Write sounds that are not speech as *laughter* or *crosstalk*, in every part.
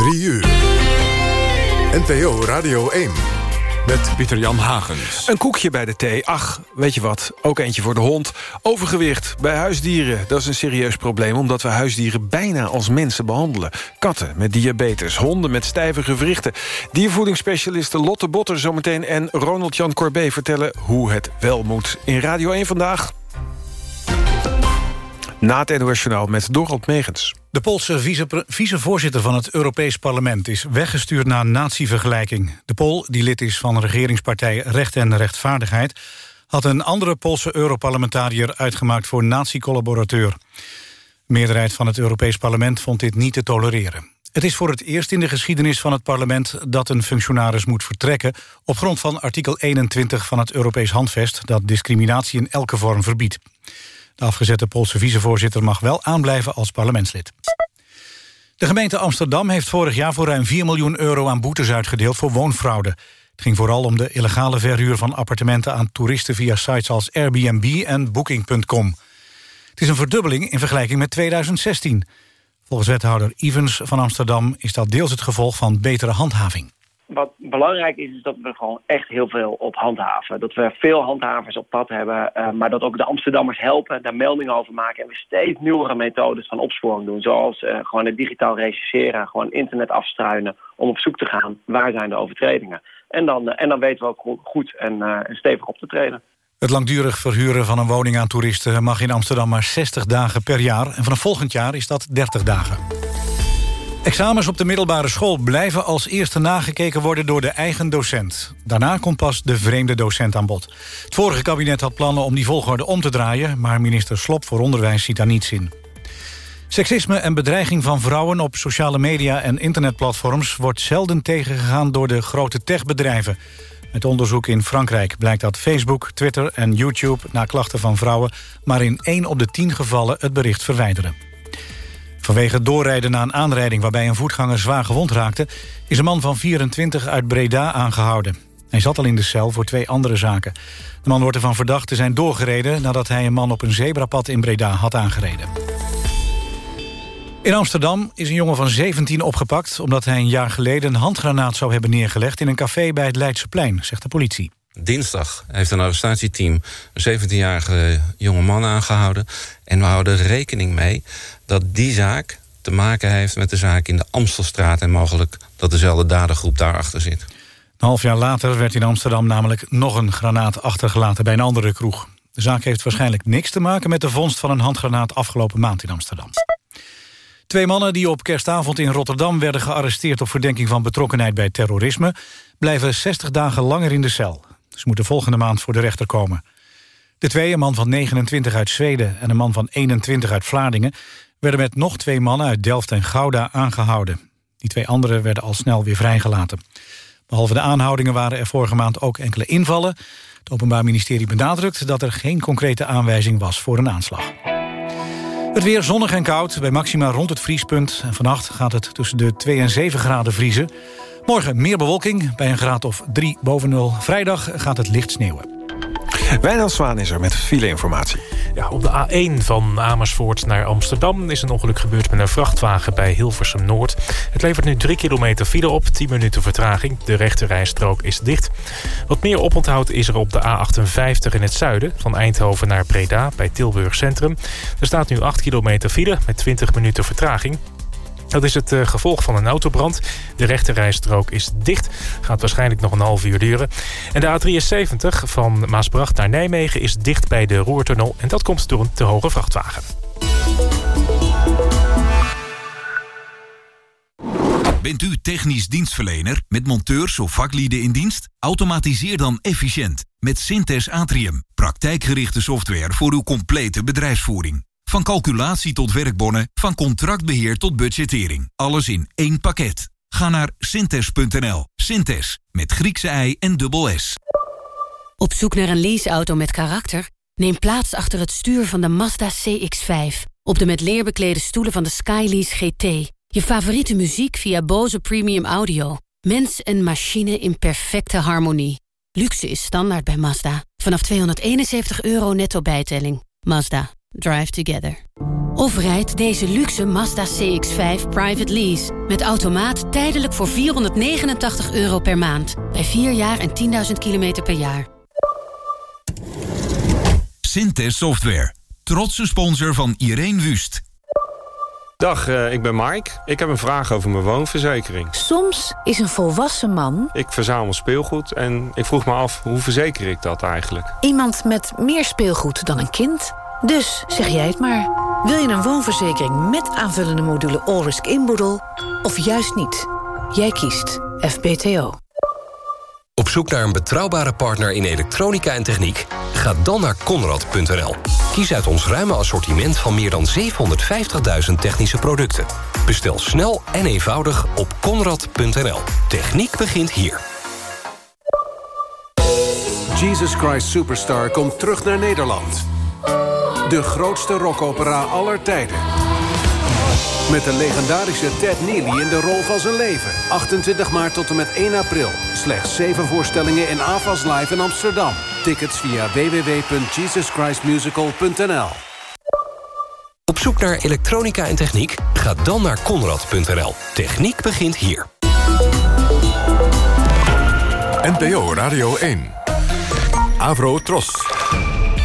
3 uur. NPO Radio 1. Met Pieter-Jan Hagens. Een koekje bij de thee. Ach, weet je wat, ook eentje voor de hond. Overgewicht bij huisdieren, dat is een serieus probleem... omdat we huisdieren bijna als mensen behandelen. Katten met diabetes, honden met stijve gewrichten. Diervoedingsspecialisten Lotte Botter zometeen... en Ronald-Jan Corbet vertellen hoe het wel moet. In Radio 1 vandaag... Na het NOS met Dorald Megens. De Poolse vicevoorzitter van het Europees Parlement... is weggestuurd na een natievergelijking. De Pool, die lid is van regeringspartij Recht en Rechtvaardigheid... had een andere Poolse Europarlementariër uitgemaakt voor natiecollaborateur. De meerderheid van het Europees Parlement vond dit niet te tolereren. Het is voor het eerst in de geschiedenis van het parlement... dat een functionaris moet vertrekken... op grond van artikel 21 van het Europees Handvest... dat discriminatie in elke vorm verbiedt. De afgezette Poolse vicevoorzitter mag wel aanblijven als parlementslid. De gemeente Amsterdam heeft vorig jaar voor ruim 4 miljoen euro aan boetes uitgedeeld voor woonfraude. Het ging vooral om de illegale verhuur van appartementen aan toeristen via sites als Airbnb en Booking.com. Het is een verdubbeling in vergelijking met 2016. Volgens wethouder Evans van Amsterdam is dat deels het gevolg van betere handhaving wat belangrijk is, is dat we gewoon echt heel veel op handhaven. Dat we veel handhavers op pad hebben, uh, maar dat ook de Amsterdammers helpen, daar meldingen over maken. En we steeds nieuwere methodes van opsporing doen. Zoals uh, gewoon het digitaal rechercheren, gewoon internet afstruinen... om op zoek te gaan waar zijn de overtredingen. En dan, uh, en dan weten we ook goed en stevig op te treden. Het langdurig verhuren van een woning aan toeristen mag in Amsterdam maar 60 dagen per jaar. En vanaf volgend jaar is dat 30 dagen. Examens op de middelbare school blijven als eerste nagekeken worden door de eigen docent. Daarna komt pas de vreemde docent aan bod. Het vorige kabinet had plannen om die volgorde om te draaien... maar minister Slop voor Onderwijs ziet daar niets in. Seksisme en bedreiging van vrouwen op sociale media en internetplatforms... wordt zelden tegengegaan door de grote techbedrijven. Met onderzoek in Frankrijk blijkt dat Facebook, Twitter en YouTube... na klachten van vrouwen maar in 1 op de 10 gevallen het bericht verwijderen. Vanwege doorrijden na een aanrijding waarbij een voetganger zwaar gewond raakte... is een man van 24 uit Breda aangehouden. Hij zat al in de cel voor twee andere zaken. De man wordt ervan verdacht te zijn doorgereden... nadat hij een man op een zebrapad in Breda had aangereden. In Amsterdam is een jongen van 17 opgepakt... omdat hij een jaar geleden een handgranaat zou hebben neergelegd... in een café bij het Leidseplein, zegt de politie. Dinsdag heeft een arrestatieteam een 17-jarige jonge man aangehouden. En we houden rekening mee dat die zaak te maken heeft met de zaak in de Amstelstraat... en mogelijk dat dezelfde dadergroep daarachter zit. Een half jaar later werd in Amsterdam namelijk nog een granaat achtergelaten bij een andere kroeg. De zaak heeft waarschijnlijk niks te maken met de vondst van een handgranaat afgelopen maand in Amsterdam. Twee mannen die op kerstavond in Rotterdam werden gearresteerd op verdenking van betrokkenheid bij terrorisme, blijven 60 dagen langer in de cel. Ze moeten volgende maand voor de rechter komen. De twee, een man van 29 uit Zweden en een man van 21 uit Vlaardingen... werden met nog twee mannen uit Delft en Gouda aangehouden. Die twee anderen werden al snel weer vrijgelaten. Behalve de aanhoudingen waren er vorige maand ook enkele invallen. Het Openbaar Ministerie benadrukt dat er geen concrete aanwijzing was voor een aanslag. Het weer zonnig en koud, bij maxima rond het vriespunt. En vannacht gaat het tussen de 2 en 7 graden vriezen. Morgen meer bewolking, bij een graad of 3 boven nul. Vrijdag gaat het licht sneeuwen. Wijnand Zwaan is er met file-informatie. Ja, op de A1 van Amersfoort naar Amsterdam... is een ongeluk gebeurd met een vrachtwagen bij Hilversum Noord. Het levert nu 3 kilometer file op, 10 minuten vertraging. De rechterrijstrook is dicht. Wat meer oponthoud is er op de A58 in het zuiden... van Eindhoven naar Breda bij Tilburg Centrum. Er staat nu 8 kilometer file met 20 minuten vertraging. Dat is het uh, gevolg van een autobrand. De rechterrijstrook is dicht. Gaat waarschijnlijk nog een half uur duren. En de A73 van Maasbracht naar Nijmegen is dicht bij de Roertunnel. En dat komt door een te hoge vrachtwagen. Bent u technisch dienstverlener met monteurs of vaklieden in dienst? Automatiseer dan efficiënt met Synthes Atrium. Praktijkgerichte software voor uw complete bedrijfsvoering. Van calculatie tot werkbonnen, van contractbeheer tot budgettering. Alles in één pakket. Ga naar synthes.nl. Synthes, met Griekse ei en dubbel S. Op zoek naar een leaseauto met karakter? Neem plaats achter het stuur van de Mazda CX-5. Op de met leer beklede stoelen van de Skylease GT. Je favoriete muziek via Bose Premium Audio. Mens en machine in perfecte harmonie. Luxe is standaard bij Mazda. Vanaf 271 euro netto bijtelling. Mazda. Drive together. Of rijd deze luxe Mazda CX-5 private lease. Met automaat tijdelijk voor 489 euro per maand. Bij 4 jaar en 10.000 kilometer per jaar. Synthes Software. Trotse sponsor van Irene Wust. Dag, uh, ik ben Mike. Ik heb een vraag over mijn woonverzekering. Soms is een volwassen man... Ik verzamel speelgoed en ik vroeg me af, hoe verzeker ik dat eigenlijk? Iemand met meer speelgoed dan een kind... Dus zeg jij het maar. Wil je een woonverzekering met aanvullende module All-Risk inboedel... of juist niet? Jij kiest FBTO. Op zoek naar een betrouwbare partner in elektronica en techniek? Ga dan naar Conrad.nl. Kies uit ons ruime assortiment van meer dan 750.000 technische producten. Bestel snel en eenvoudig op Conrad.nl. Techniek begint hier. Jesus Christ Superstar komt terug naar Nederland. De grootste rockopera aller tijden. Met de legendarische Ted Neely in de rol van zijn leven. 28 maart tot en met 1 april. Slechts 7 voorstellingen in AFAS Live in Amsterdam. Tickets via www.jesuschristmusical.nl Op zoek naar elektronica en techniek? Ga dan naar konrad.nl. Techniek begint hier. NPO Radio 1. Avro Tros.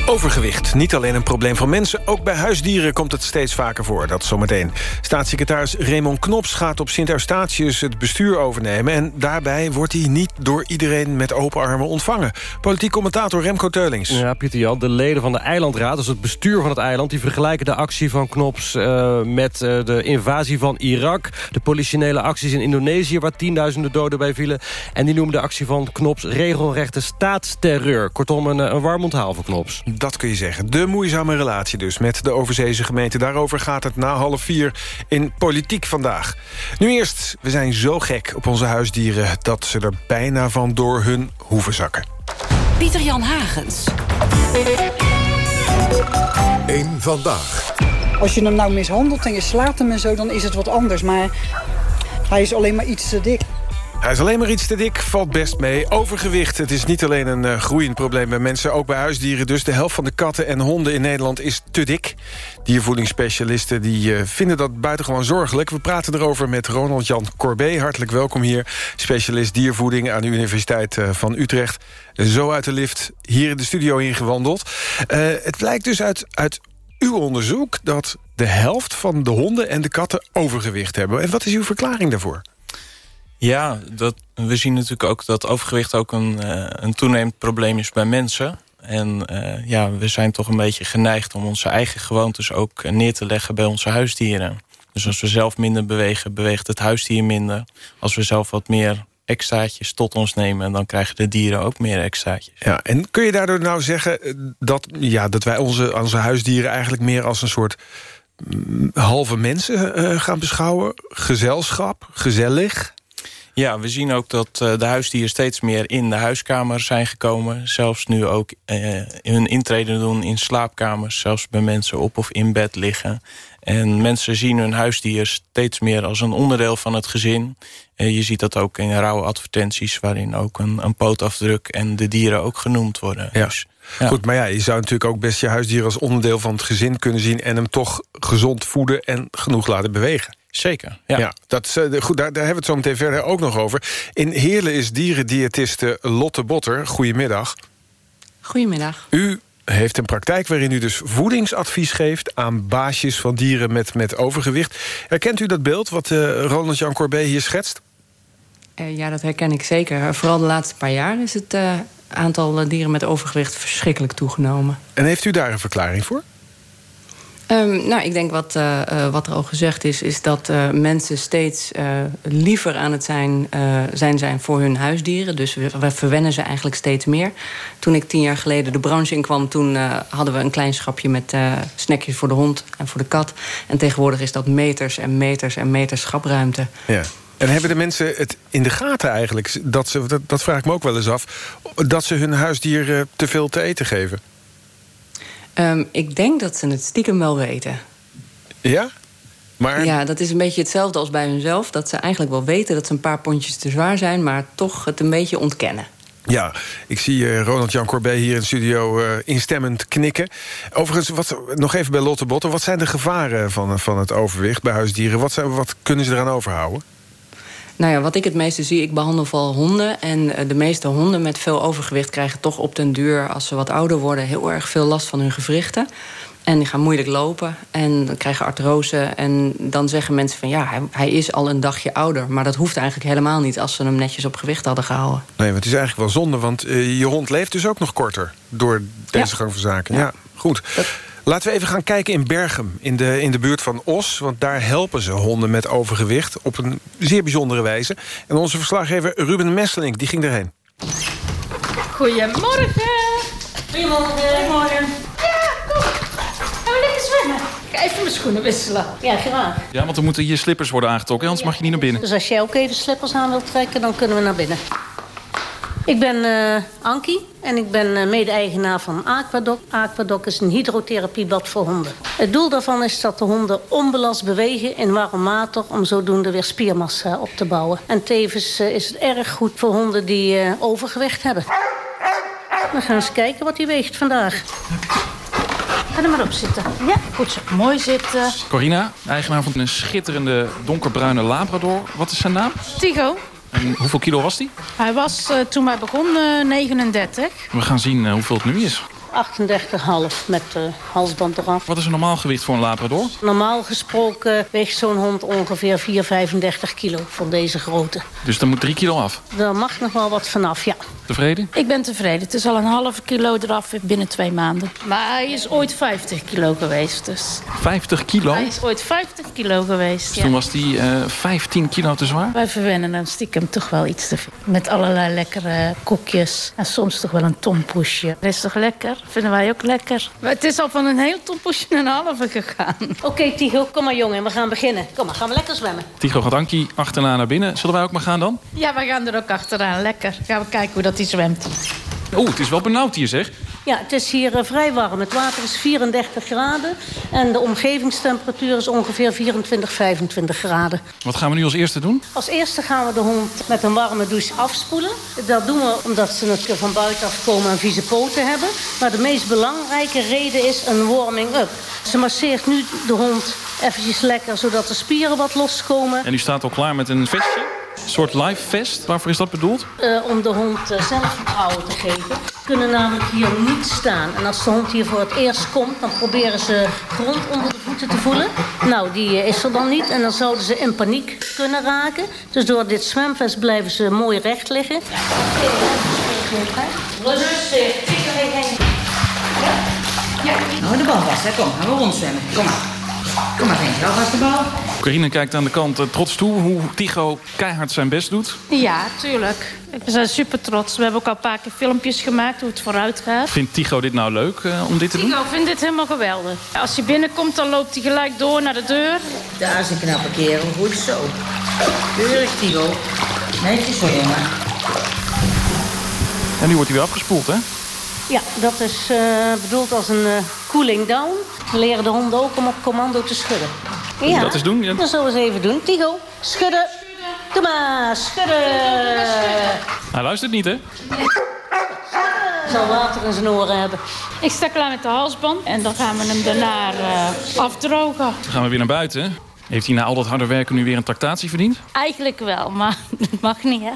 Overgewicht, niet alleen een probleem van mensen... ook bij huisdieren komt het steeds vaker voor, dat zometeen. Staatssecretaris Raymond Knops gaat op Sint-Eustatius het bestuur overnemen... en daarbij wordt hij niet door iedereen met open armen ontvangen. Politiek commentator Remco Teulings. Ja, Pieter Jan, de leden van de eilandraad, dus het bestuur van het eiland... die vergelijken de actie van Knops uh, met uh, de invasie van Irak... de politionele acties in Indonesië, waar tienduizenden doden bij vielen... en die noemen de actie van Knops regelrechte staatsterreur. Kortom, een, een warm onthaal voor Knops. Dat kun je zeggen. De moeizame relatie dus met de overzeese gemeente. Daarover gaat het na half vier in Politiek vandaag. Nu eerst, we zijn zo gek op onze huisdieren... dat ze er bijna van door hun hoeven zakken. Pieter-Jan Hagens. Eén vandaag. Als je hem nou mishandelt en je slaat hem en zo, dan is het wat anders. Maar hij is alleen maar iets te dik. Hij is alleen maar iets te dik, valt best mee. Overgewicht, het is niet alleen een uh, groeiend probleem bij mensen... ook bij huisdieren. Dus de helft van de katten en honden in Nederland is te dik. Diervoedingsspecialisten die, uh, vinden dat buitengewoon zorgelijk. We praten erover met Ronald-Jan Corbet. Hartelijk welkom hier. Specialist diervoeding aan de Universiteit uh, van Utrecht. Zo uit de lift hier in de studio ingewandeld. het blijkt dus uit, uit uw onderzoek... dat de helft van de honden en de katten overgewicht hebben. En wat is uw verklaring daarvoor? Ja, dat, we zien natuurlijk ook dat overgewicht ook een, uh, een toenemend probleem is bij mensen. En uh, ja, we zijn toch een beetje geneigd om onze eigen gewoontes ook neer te leggen bij onze huisdieren. Dus als we zelf minder bewegen, beweegt het huisdier minder. Als we zelf wat meer extraatjes tot ons nemen... dan krijgen de dieren ook meer extraatjes. Ja, en kun je daardoor nou zeggen dat, ja, dat wij onze, onze huisdieren... eigenlijk meer als een soort mm, halve mensen gaan beschouwen? Gezelschap, gezellig? Ja, we zien ook dat uh, de huisdieren steeds meer in de huiskamer zijn gekomen. Zelfs nu ook uh, hun intreden doen in slaapkamers. Zelfs bij mensen op of in bed liggen. En mensen zien hun huisdier steeds meer als een onderdeel van het gezin. Uh, je ziet dat ook in rauwe advertenties... waarin ook een, een pootafdruk en de dieren ook genoemd worden. Ja. Dus, ja. Goed, maar ja, je zou natuurlijk ook best je huisdier als onderdeel van het gezin kunnen zien... en hem toch gezond voeden en genoeg laten bewegen. Zeker, ja. ja dat, goed, daar, daar, hebben we het zo meteen verder ook nog over. In Heerlen is dierendiëtiste Lotte Botter. Goedemiddag. Goedemiddag. U heeft een praktijk waarin u dus voedingsadvies geeft... aan baasjes van dieren met, met overgewicht. Herkent u dat beeld wat uh, Ronald-Jan Corbet hier schetst? Uh, ja, dat herken ik zeker. Vooral de laatste paar jaar is het uh, aantal dieren met overgewicht... verschrikkelijk toegenomen. En heeft u daar een verklaring voor? Um, nou, ik denk wat, uh, uh, wat er al gezegd is... is dat uh, mensen steeds liever aan het zijn, zijn zijn voor hun huisdieren. Dus we, we, verwennen ze eigenlijk steeds meer. Toen ik tien jaar geleden de branche inkwam... toen hadden we een klein schapje met snackjes voor de hond en voor de kat. En tegenwoordig is dat meters en meters en meters schapruimte. Ja. En hebben de mensen het in de gaten eigenlijk? Dat, ze, dat, dat vraag ik me ook wel eens af. Dat ze hun huisdier te veel te eten geven? Um, ik denk dat ze het stiekem wel weten. Ja? Maar... Ja, dat is een beetje hetzelfde als bij hunzelf. Dat ze eigenlijk wel weten dat ze een paar pondjes te zwaar zijn... maar toch het een beetje ontkennen. Ja, ik zie uh, Ronald Jan Corbet hier in de studio uh, instemmend knikken. Overigens, wat, nog even bij Lotte Botten. Wat zijn de gevaren van, van het overwicht bij huisdieren? Wat, zijn, wat kunnen ze eraan overhouden? Nou ja, wat ik het meeste zie, ik behandel vooral honden. En eh, de meeste honden met veel overgewicht krijgen toch op den duur... als ze wat ouder worden, heel erg veel last van hun gewrichten. En die gaan moeilijk lopen en krijgen artrose. En dan zeggen mensen van ja, hij, hij, is al een dagje ouder. Maar dat hoeft eigenlijk helemaal niet als ze hem netjes op gewicht hadden gehouden. Nee, want het is eigenlijk wel zonde, want uh, je hond leeft dus ook nog korter... door deze ja. gang van zaken. Ja, ja goed. Dat... Laten we even gaan kijken in Berghem, in de, in de buurt van Os. Want daar helpen ze honden met overgewicht op een zeer bijzondere wijze. En onze verslaggever Ruben Messeling, die ging erheen. Goedemorgen. Goedemorgen. Goedemorgen. Ja, kom. Gaan we lekker zwemmen. Ik ga even mijn schoenen wisselen. Ja, graag. Ja, want er moeten hier slippers worden aangetrokken, anders mag je niet naar binnen. Dus als jij ook even slippers aan wilt trekken, dan kunnen we naar binnen. Ik ben uh, Ankie en ik ben uh, mede-eigenaar van Aquadoc. Aquadoc is een hydrotherapiebad voor honden. Het doel daarvan is dat de honden onbelast bewegen in warm water... om zodoende weer spiermassa op te bouwen. En tevens uh, is het erg goed voor honden die overgewicht hebben. We gaan eens kijken wat hij weegt vandaag. Ga er maar op zitten. Ja, goed zo. Mooi zitten. Corina, eigenaar van een schitterende donkerbruine Labrador. Wat is zijn naam? Tigo. En hoeveel kilo was die? Hij was uh, toen wij begonnen uh, 39. We gaan zien uh, hoeveel het nu is. 38,5 met de halsband eraf. Wat is een normaal gewicht voor een Labrador? Normaal gesproken weegt zo'n hond ongeveer 4,35 kilo voor deze grootte. Dus er moet 3 kilo af? Daar mag nog wel wat vanaf, ja. Tevreden? Ik ben tevreden. Het is al een halve kilo eraf binnen twee maanden. Maar hij is ooit 50 kilo geweest. Dus. 50 kilo? Hij is ooit 50 kilo geweest, dus ja. Toen was hij uh, 15 kilo te zwaar? Wij verwennen hem stiekem toch wel iets te veel. Met allerlei lekkere koekjes. En soms toch wel een tompoesje. Dat is toch lekker? Vinden wij ook lekker. Maar het is al van een heel tompoesje naar een halve gegaan. Oké, okay, Tigo, kom maar jongen. We gaan beginnen. Kom maar, gaan we lekker zwemmen. Tigo gaat Ankie achterna naar binnen. Zullen wij ook maar gaan dan? Ja, wij gaan er ook achteraan. Lekker. Gaan we kijken hoe dat hij zwemt. Oeh, het is wel benauwd hier, zeg. Ja, het is hier uh, vrij warm. Het water is 34 graden en de omgevingstemperatuur is ongeveer 24, 25 graden. Wat gaan we nu als eerste doen? Als eerste gaan we de hond met een warme douche afspoelen. Dat doen we omdat ze het van buitenaf komen en vieze poten hebben. Maar de meest belangrijke reden is een warming-up. Ze masseert nu de hond eventjes lekker, zodat de spieren wat loskomen. En u staat al klaar met een vestje? Een soort live vest. Waarvoor is dat bedoeld? Uh, om de hond uh, zelfvertrouwen te geven. Ze kunnen namelijk hier niet staan. En als de hond hier voor het eerst komt... dan proberen ze grond onder de voeten te voelen. Nou, die uh, is er dan niet. En dan zouden ze in paniek kunnen raken. Dus door dit zwemvest blijven ze mooi recht liggen. Rustig. Ja, hou de bal vast. Hè. Kom, gaan we rondzwemmen. Kom maar. Kom maar, Ventje, alvast de bal. Corine kijkt aan de kant uh, trots toe hoe Tigo keihard zijn best doet. Ja, tuurlijk. We zijn super trots. We hebben ook al een paar keer filmpjes gemaakt hoe het vooruit gaat. Vindt Tigo dit nou leuk uh, om dit te Tigo doen? Tigo vindt dit helemaal geweldig. Als hij binnenkomt, dan loopt hij gelijk door naar de deur. Daar is een knappe kerel. Goed zo. Keurig, Tigo. Netjes zo, jongen. En nu wordt hij weer afgespoeld, hè? Ja, dat is uh, bedoeld als een uh, cooling down. We leren de honden ook om op commando te schudden. Moet ja, dat eens doen? Ja. Dat zullen we eens even doen. Tigo, schudden. Doe maar, schudden. Hij luistert niet, hè? Hij zal water in zijn oren hebben. Ik sta klaar met de halsband en dan gaan we hem daarna uh, afdrogen. Dan gaan we weer naar buiten. Heeft hij na al dat harde werken nu weer een tractatie verdiend? Eigenlijk wel, maar *laughs* dat mag niet, hè?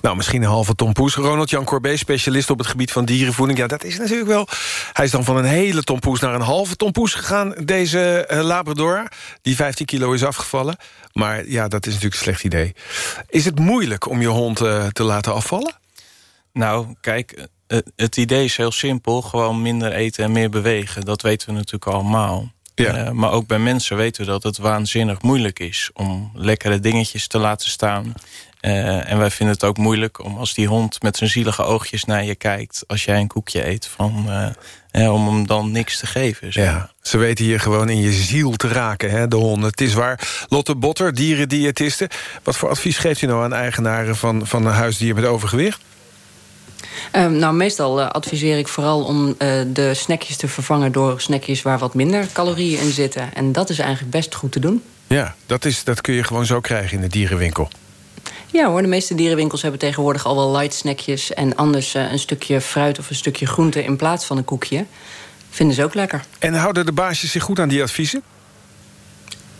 Nou, misschien een halve tompoes. Ronald Jan Corbet, specialist op het gebied van dierenvoeding. Ja, dat is natuurlijk wel... Hij is dan van een hele tompoes naar een halve tompoes gegaan, deze uh, Labrador. Die 15 kilo is afgevallen. Maar ja, dat is natuurlijk een slecht idee. Is het moeilijk om je hond uh, te laten afvallen? Nou, kijk, het idee is heel simpel. Gewoon minder eten en meer bewegen. Dat weten we natuurlijk allemaal. Ja. Uh, maar ook bij mensen weten we dat het waanzinnig moeilijk is... om lekkere dingetjes te laten staan. Uh, en wij vinden het ook moeilijk om als die hond met zijn zielige oogjes naar je kijkt... als jij een koekje eet, van, uh, om hem dan niks te geven. Zo. Ja, ze weten hier gewoon in je ziel te raken, hè, de honden. Het is waar. Lotte Botter, dierendiëtiste. Wat voor advies geeft u nou aan eigenaren van, van een huisdier met overgewicht? Um, nou, meestal uh, adviseer ik vooral om uh, de snackjes te vervangen... door snackjes waar wat minder calorieën in zitten. En dat is eigenlijk best goed te doen. Ja, dat, is, dat kun je gewoon zo krijgen in de dierenwinkel. Ja hoor, de meeste dierenwinkels hebben tegenwoordig al wel light snackjes... en anders eh, een stukje fruit of een stukje groente in plaats van een koekje. Vinden ze ook lekker. En houden de baasjes zich goed aan die adviezen?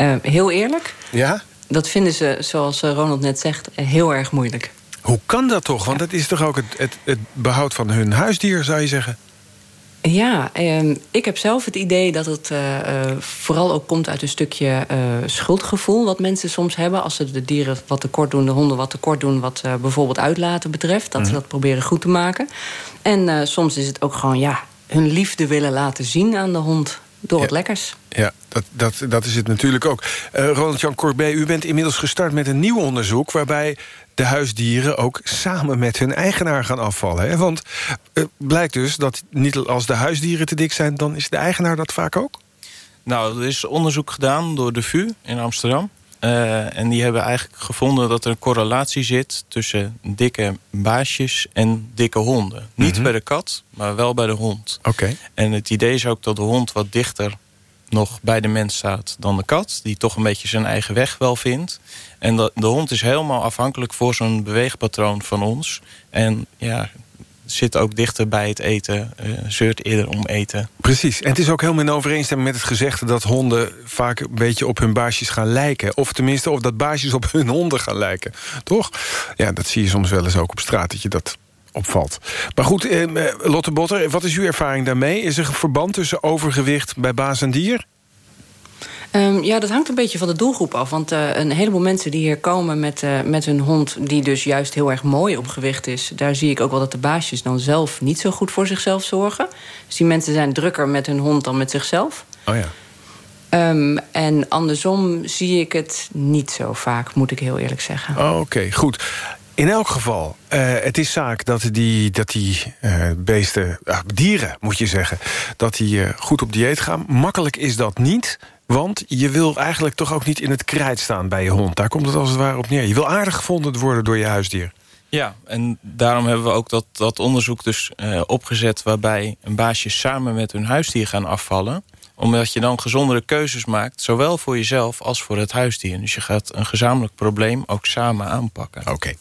Uh, heel eerlijk? Ja? Dat vinden ze, zoals eh, Ronald net zegt, heel erg moeilijk. Hoe kan dat toch? Want dat is toch ook het, het, het behoud van hun huisdier, zou je zeggen? Ja, eh, ik heb zelf het idee dat het uh, vooral ook komt uit een stukje uh, schuldgevoel... wat mensen soms hebben als ze de dieren wat tekort doen... de honden wat tekort doen wat bijvoorbeeld uitlaten betreft. Dat ze Mhm. dat proberen goed te maken. En soms is het ook gewoon ja, hun liefde willen laten zien aan de hond... door het lekkers. Ja, dat, dat, dat is het natuurlijk ook. Uh, Ronald-Jan Corbet, u bent inmiddels gestart met een nieuw onderzoek... waarbij de huisdieren ook samen met hun eigenaar gaan afvallen. Hè? Want het blijkt dus dat niet als de huisdieren te dik zijn... dan is de eigenaar dat vaak ook? Nou, er is onderzoek gedaan door de VU in Amsterdam. Uh, en die hebben eigenlijk gevonden dat er een correlatie zit... tussen dikke baasjes en dikke honden. Mm -hmm. Niet bij de kat, maar wel bij de hond. Oké. Okay. En het idee is ook dat de hond wat dichter nog bij de mens staat dan de kat. Die toch een beetje zijn eigen weg wel vindt. En de, de hond is helemaal afhankelijk voor zo'n beweegpatroon van ons. En ja, zit ook dichter bij het eten, uh, zeurt eerder om eten. Precies, en het is ook helemaal in overeenstemming met het gezegde... dat honden vaak een beetje op hun baasjes gaan lijken. Of tenminste, of dat baasjes op hun honden gaan lijken. Toch? Ja, dat zie je soms wel eens ook op straat, dat je dat opvalt. Maar goed, eh, Lotte Botter, wat is uw ervaring daarmee? Is er een verband tussen overgewicht bij baas en dier? Um, ja, dat hangt een beetje van de doelgroep af. Want uh, een heleboel mensen die hier komen met, uh, met hun hond... die dus juist heel erg mooi op gewicht is... daar zie ik ook wel dat de baasjes dan zelf niet zo goed voor zichzelf zorgen. Dus die mensen zijn drukker met hun hond dan met zichzelf. Oh ja. Um, en andersom zie ik het niet zo vaak, moet ik heel eerlijk zeggen. Oh, Oké, okay, goed. In elk geval, uh, het is zaak dat die, dat die uh, beesten, uh, dieren moet je zeggen... dat die goed op dieet gaan. Makkelijk is dat niet, want je wil eigenlijk toch ook niet in het krijt staan bij je hond. Daar komt het als het ware op neer. Je wil aardig gevonden worden door je huisdier. Ja, en daarom hebben we ook dat, dat onderzoek dus opgezet... waarbij een baasje samen met hun huisdier gaan afvallen omdat je dan gezondere keuzes maakt... zowel voor jezelf als voor het huisdier. Dus je gaat een gezamenlijk probleem ook samen aanpakken. Oké,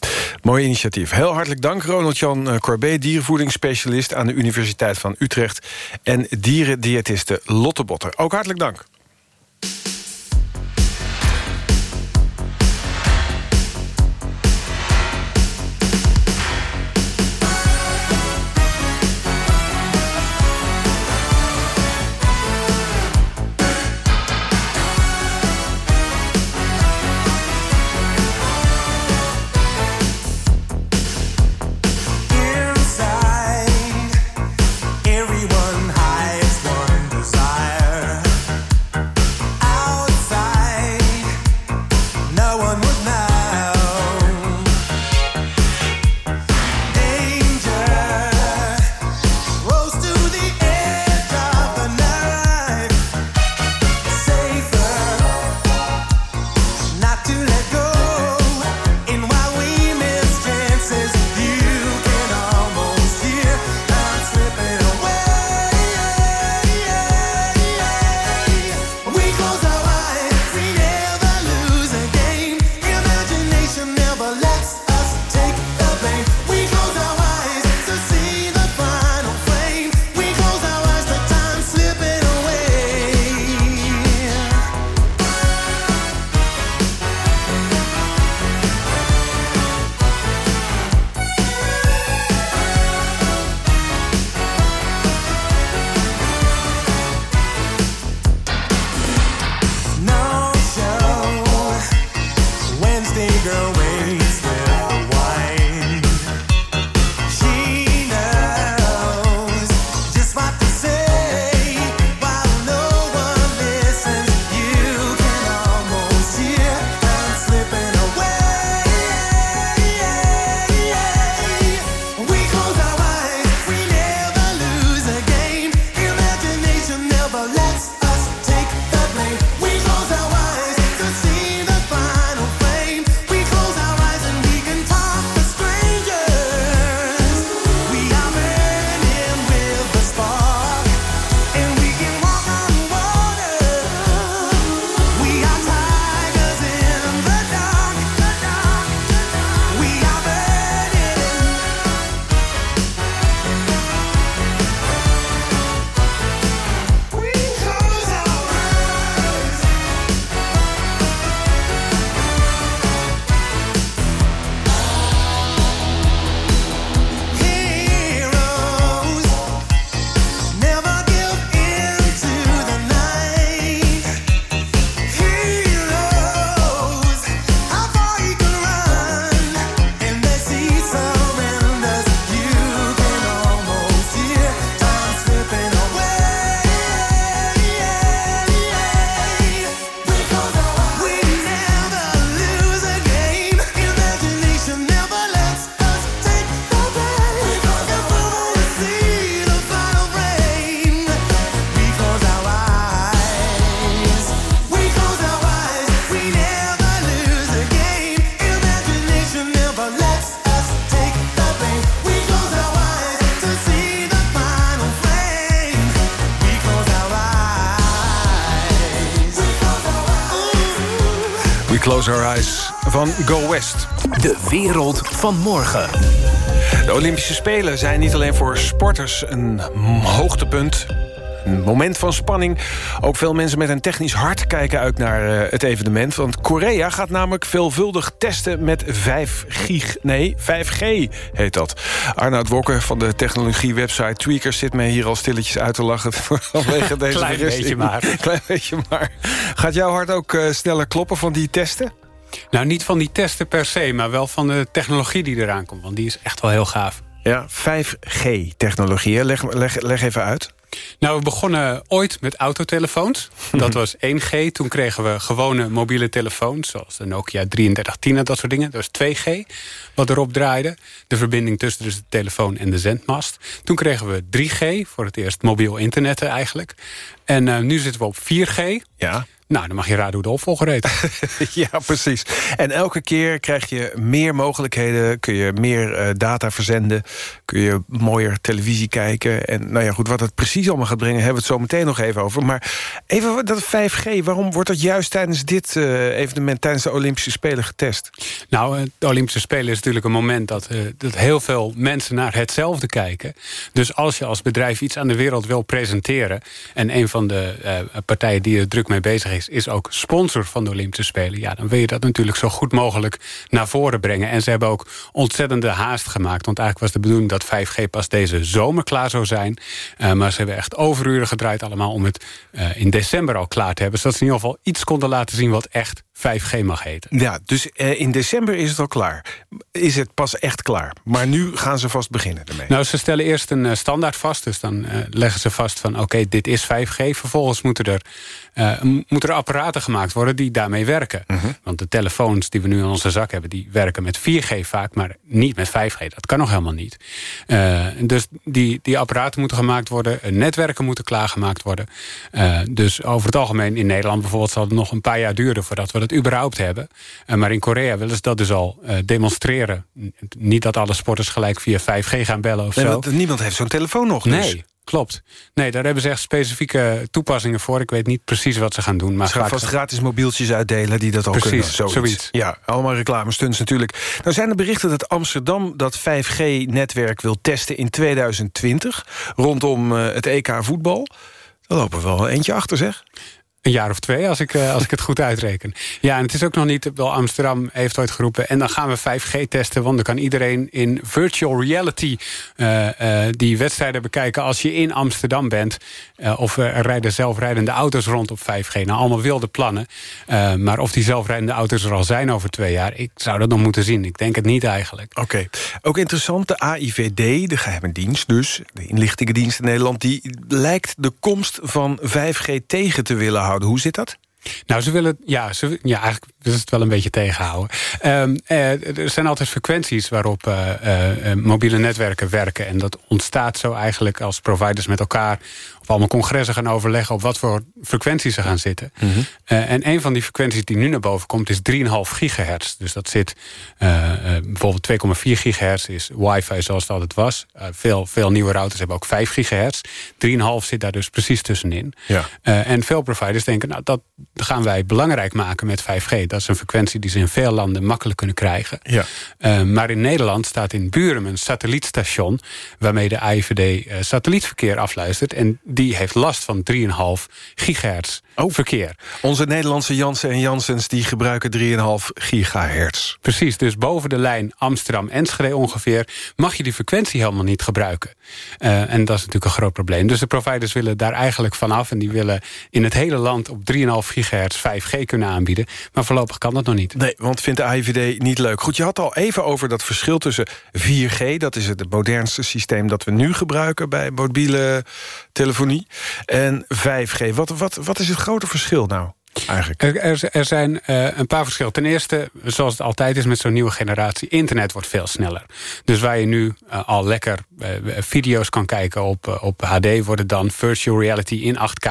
mooi initiatief. Heel hartelijk dank Ronald-Jan Corbet... dierenvoedingsspecialist aan de Universiteit van Utrecht... en dierendiëtiste Lotte Botter. Ook hartelijk dank. Close Our Eyes van Go West. De wereld van morgen. De Olympische Spelen zijn niet alleen voor sporters een hoogtepunt... Een moment van spanning. Ook veel mensen met een technisch hart kijken uit naar uh, het evenement. Want Korea gaat namelijk veelvuldig testen met 5 gig... Nee, 5G heet dat. Arnoud Wokker van de technologiewebsite Tweakers... zit mij hier al stilletjes uit te lachen *laughs* vanwege deze Klein beetje maar. *laughs* Klein beetje maar. Gaat jouw hart ook uh, sneller kloppen van die testen? Nou, niet van die testen per se, maar wel van de technologie die eraan komt. Want die is echt wel heel gaaf. Ja, 5G-technologie. Leg, leg, leg even uit. Nou, we begonnen ooit met autotelefoons. *laughs* Dat was 1G. Toen kregen we gewone mobiele telefoons, zoals de Nokia 3310 en dat soort dingen. Dat was 2G, wat erop draaide. De verbinding tussen dus de telefoon en de zendmast. Toen kregen we 3G, voor het eerst mobiel internet eigenlijk. En uh, nu zitten we op 4G. Ja. Nou, dan mag je raden hoe de opvolger heet. *laughs* ja, precies. En elke keer krijg je meer mogelijkheden. Kun je meer uh, data verzenden. Kun je mooier televisie kijken. En nou ja, goed, wat het precies allemaal gaat brengen... hebben we het zo meteen nog even over. Maar even dat 5G, waarom wordt dat juist tijdens dit uh, evenement... tijdens de Olympische Spelen getest? Nou, de Olympische Spelen is natuurlijk een moment... dat, uh, dat heel veel mensen naar hetzelfde kijken. Dus als je als bedrijf iets aan de wereld wil presenteren... en een van de partijen die er druk mee bezig is... is ook sponsor van de Olympische Spelen... ja, dan wil je dat natuurlijk zo goed mogelijk naar voren brengen. En ze hebben ook ontzettende haast gemaakt. Want eigenlijk was de bedoeling dat 5G pas deze zomer klaar zou zijn. Uh, maar ze hebben echt overuren gedraaid allemaal... om het uh, in december al klaar te hebben. Zodat ze in ieder geval iets konden laten zien wat echt 5G mag heten. Ja, dus uh, in december is het al klaar. Is het pas echt klaar. Maar nu gaan ze vast beginnen ermee. Nou, ze stellen eerst een uh, standaard vast. Dus dan uh, leggen ze vast van oké, okay, dit is 5G. Vervolgens moeten er, moeten er apparaten gemaakt worden die daarmee werken. Mhm. -huh. Want de telefoons die we nu in onze zak hebben... die werken met 4G vaak, maar niet met 5G. Dat kan nog helemaal niet. dus die, die apparaten moeten gemaakt worden. netwerken moeten klaargemaakt worden. dus over het algemeen in Nederland bijvoorbeeld... zal het nog een paar jaar duren voordat we dat überhaupt hebben. Uh, maar in Korea willen ze dat dus al uh, demonstreren. Niet dat alle sporters gelijk via 5G gaan bellen of nee, zo. Want niemand heeft zo'n telefoon nog. Nee. Dus. Klopt. Nee, daar hebben ze echt specifieke toepassingen voor. Ik weet niet precies wat ze gaan doen. Maar ze gaan vast gratis mobieltjes uitdelen die dat ook precies, kunnen. Zoiets. zoiets. Ja, allemaal reclamestunts natuurlijk. Nou zijn er berichten dat Amsterdam dat 5G-netwerk wil testen in 2020... rondom uh, het EK voetbal. Daar lopen we wel eentje achter, zeg. Een jaar of twee, als ik, uh, als ik het goed uitreken. Ja, en het is ook nog niet... Wel, Amsterdam heeft ooit geroepen... en dan gaan we 5G testen... want dan kan iedereen in virtual reality... Uh, uh, die wedstrijden bekijken als je in Amsterdam bent. of er rijden zelfrijdende auto's rond op 5G. Nou, allemaal wilde plannen. maar of die zelfrijdende auto's er al zijn over twee jaar... ik zou dat nog moeten zien. Ik denk het niet eigenlijk. Oké. Ook interessant, de AIVD, de geheime dienst dus... de inlichtingendienst in Nederland... die lijkt de komst van 5G tegen te willen houden. Hoe zit dat? Nou, ze willen, ja, ze, ja eigenlijk willen ze het wel een beetje tegenhouden. Um, eh, er zijn altijd frequenties waarop uh, uh, mobiele netwerken werken. En dat ontstaat zo eigenlijk als providers met elkaar... op allemaal congressen gaan overleggen... op wat voor frequenties ze gaan zitten. Mhm. Mm -hmm. en een van die frequenties die nu naar boven komt is 3,5 gigahertz. Dus dat zit bijvoorbeeld 2,4 gigahertz is wifi zoals het altijd was. veel, veel nieuwe routers hebben ook 5 gigahertz. 3,5 zit daar dus precies tussenin. Ja. en veel providers denken, nou, dat gaan wij belangrijk maken met 5G. Dat is een frequentie die ze in veel landen makkelijk kunnen krijgen. Ja. Uh, maar in Nederland staat in Buren een satellietstation... waarmee de AIVD uh, satellietverkeer afluistert. En die heeft last van 3,5 gigahertz oh. verkeer. Onze Nederlandse Jansen en Jansens die gebruiken 3,5 gigahertz. Precies, dus boven de lijn Amsterdam-Enschede ongeveer... mag je die frequentie helemaal niet gebruiken. Uh, en dat is natuurlijk een groot probleem. Dus de providers willen daar eigenlijk vanaf... en die willen in het hele land op 3,5 gigahertz 5G kunnen aanbieden. Maar voorlopig kan dat nog niet. Nee, want vindt de AIVD niet leuk. Goed, je had al even over dat verschil tussen 4G... dat is het modernste systeem dat we nu gebruiken... bij mobiele telefonie, en 5G. Wat, wat, wat is het grote verschil nou? Eigenlijk. Er, er, zijn uh, een paar verschillen. Ten eerste, zoals het altijd is met zo'n nieuwe generatie... internet wordt veel sneller. Dus waar je nu uh, al lekker uh, video's kan kijken op, op HD... worden dan virtual reality in 8K...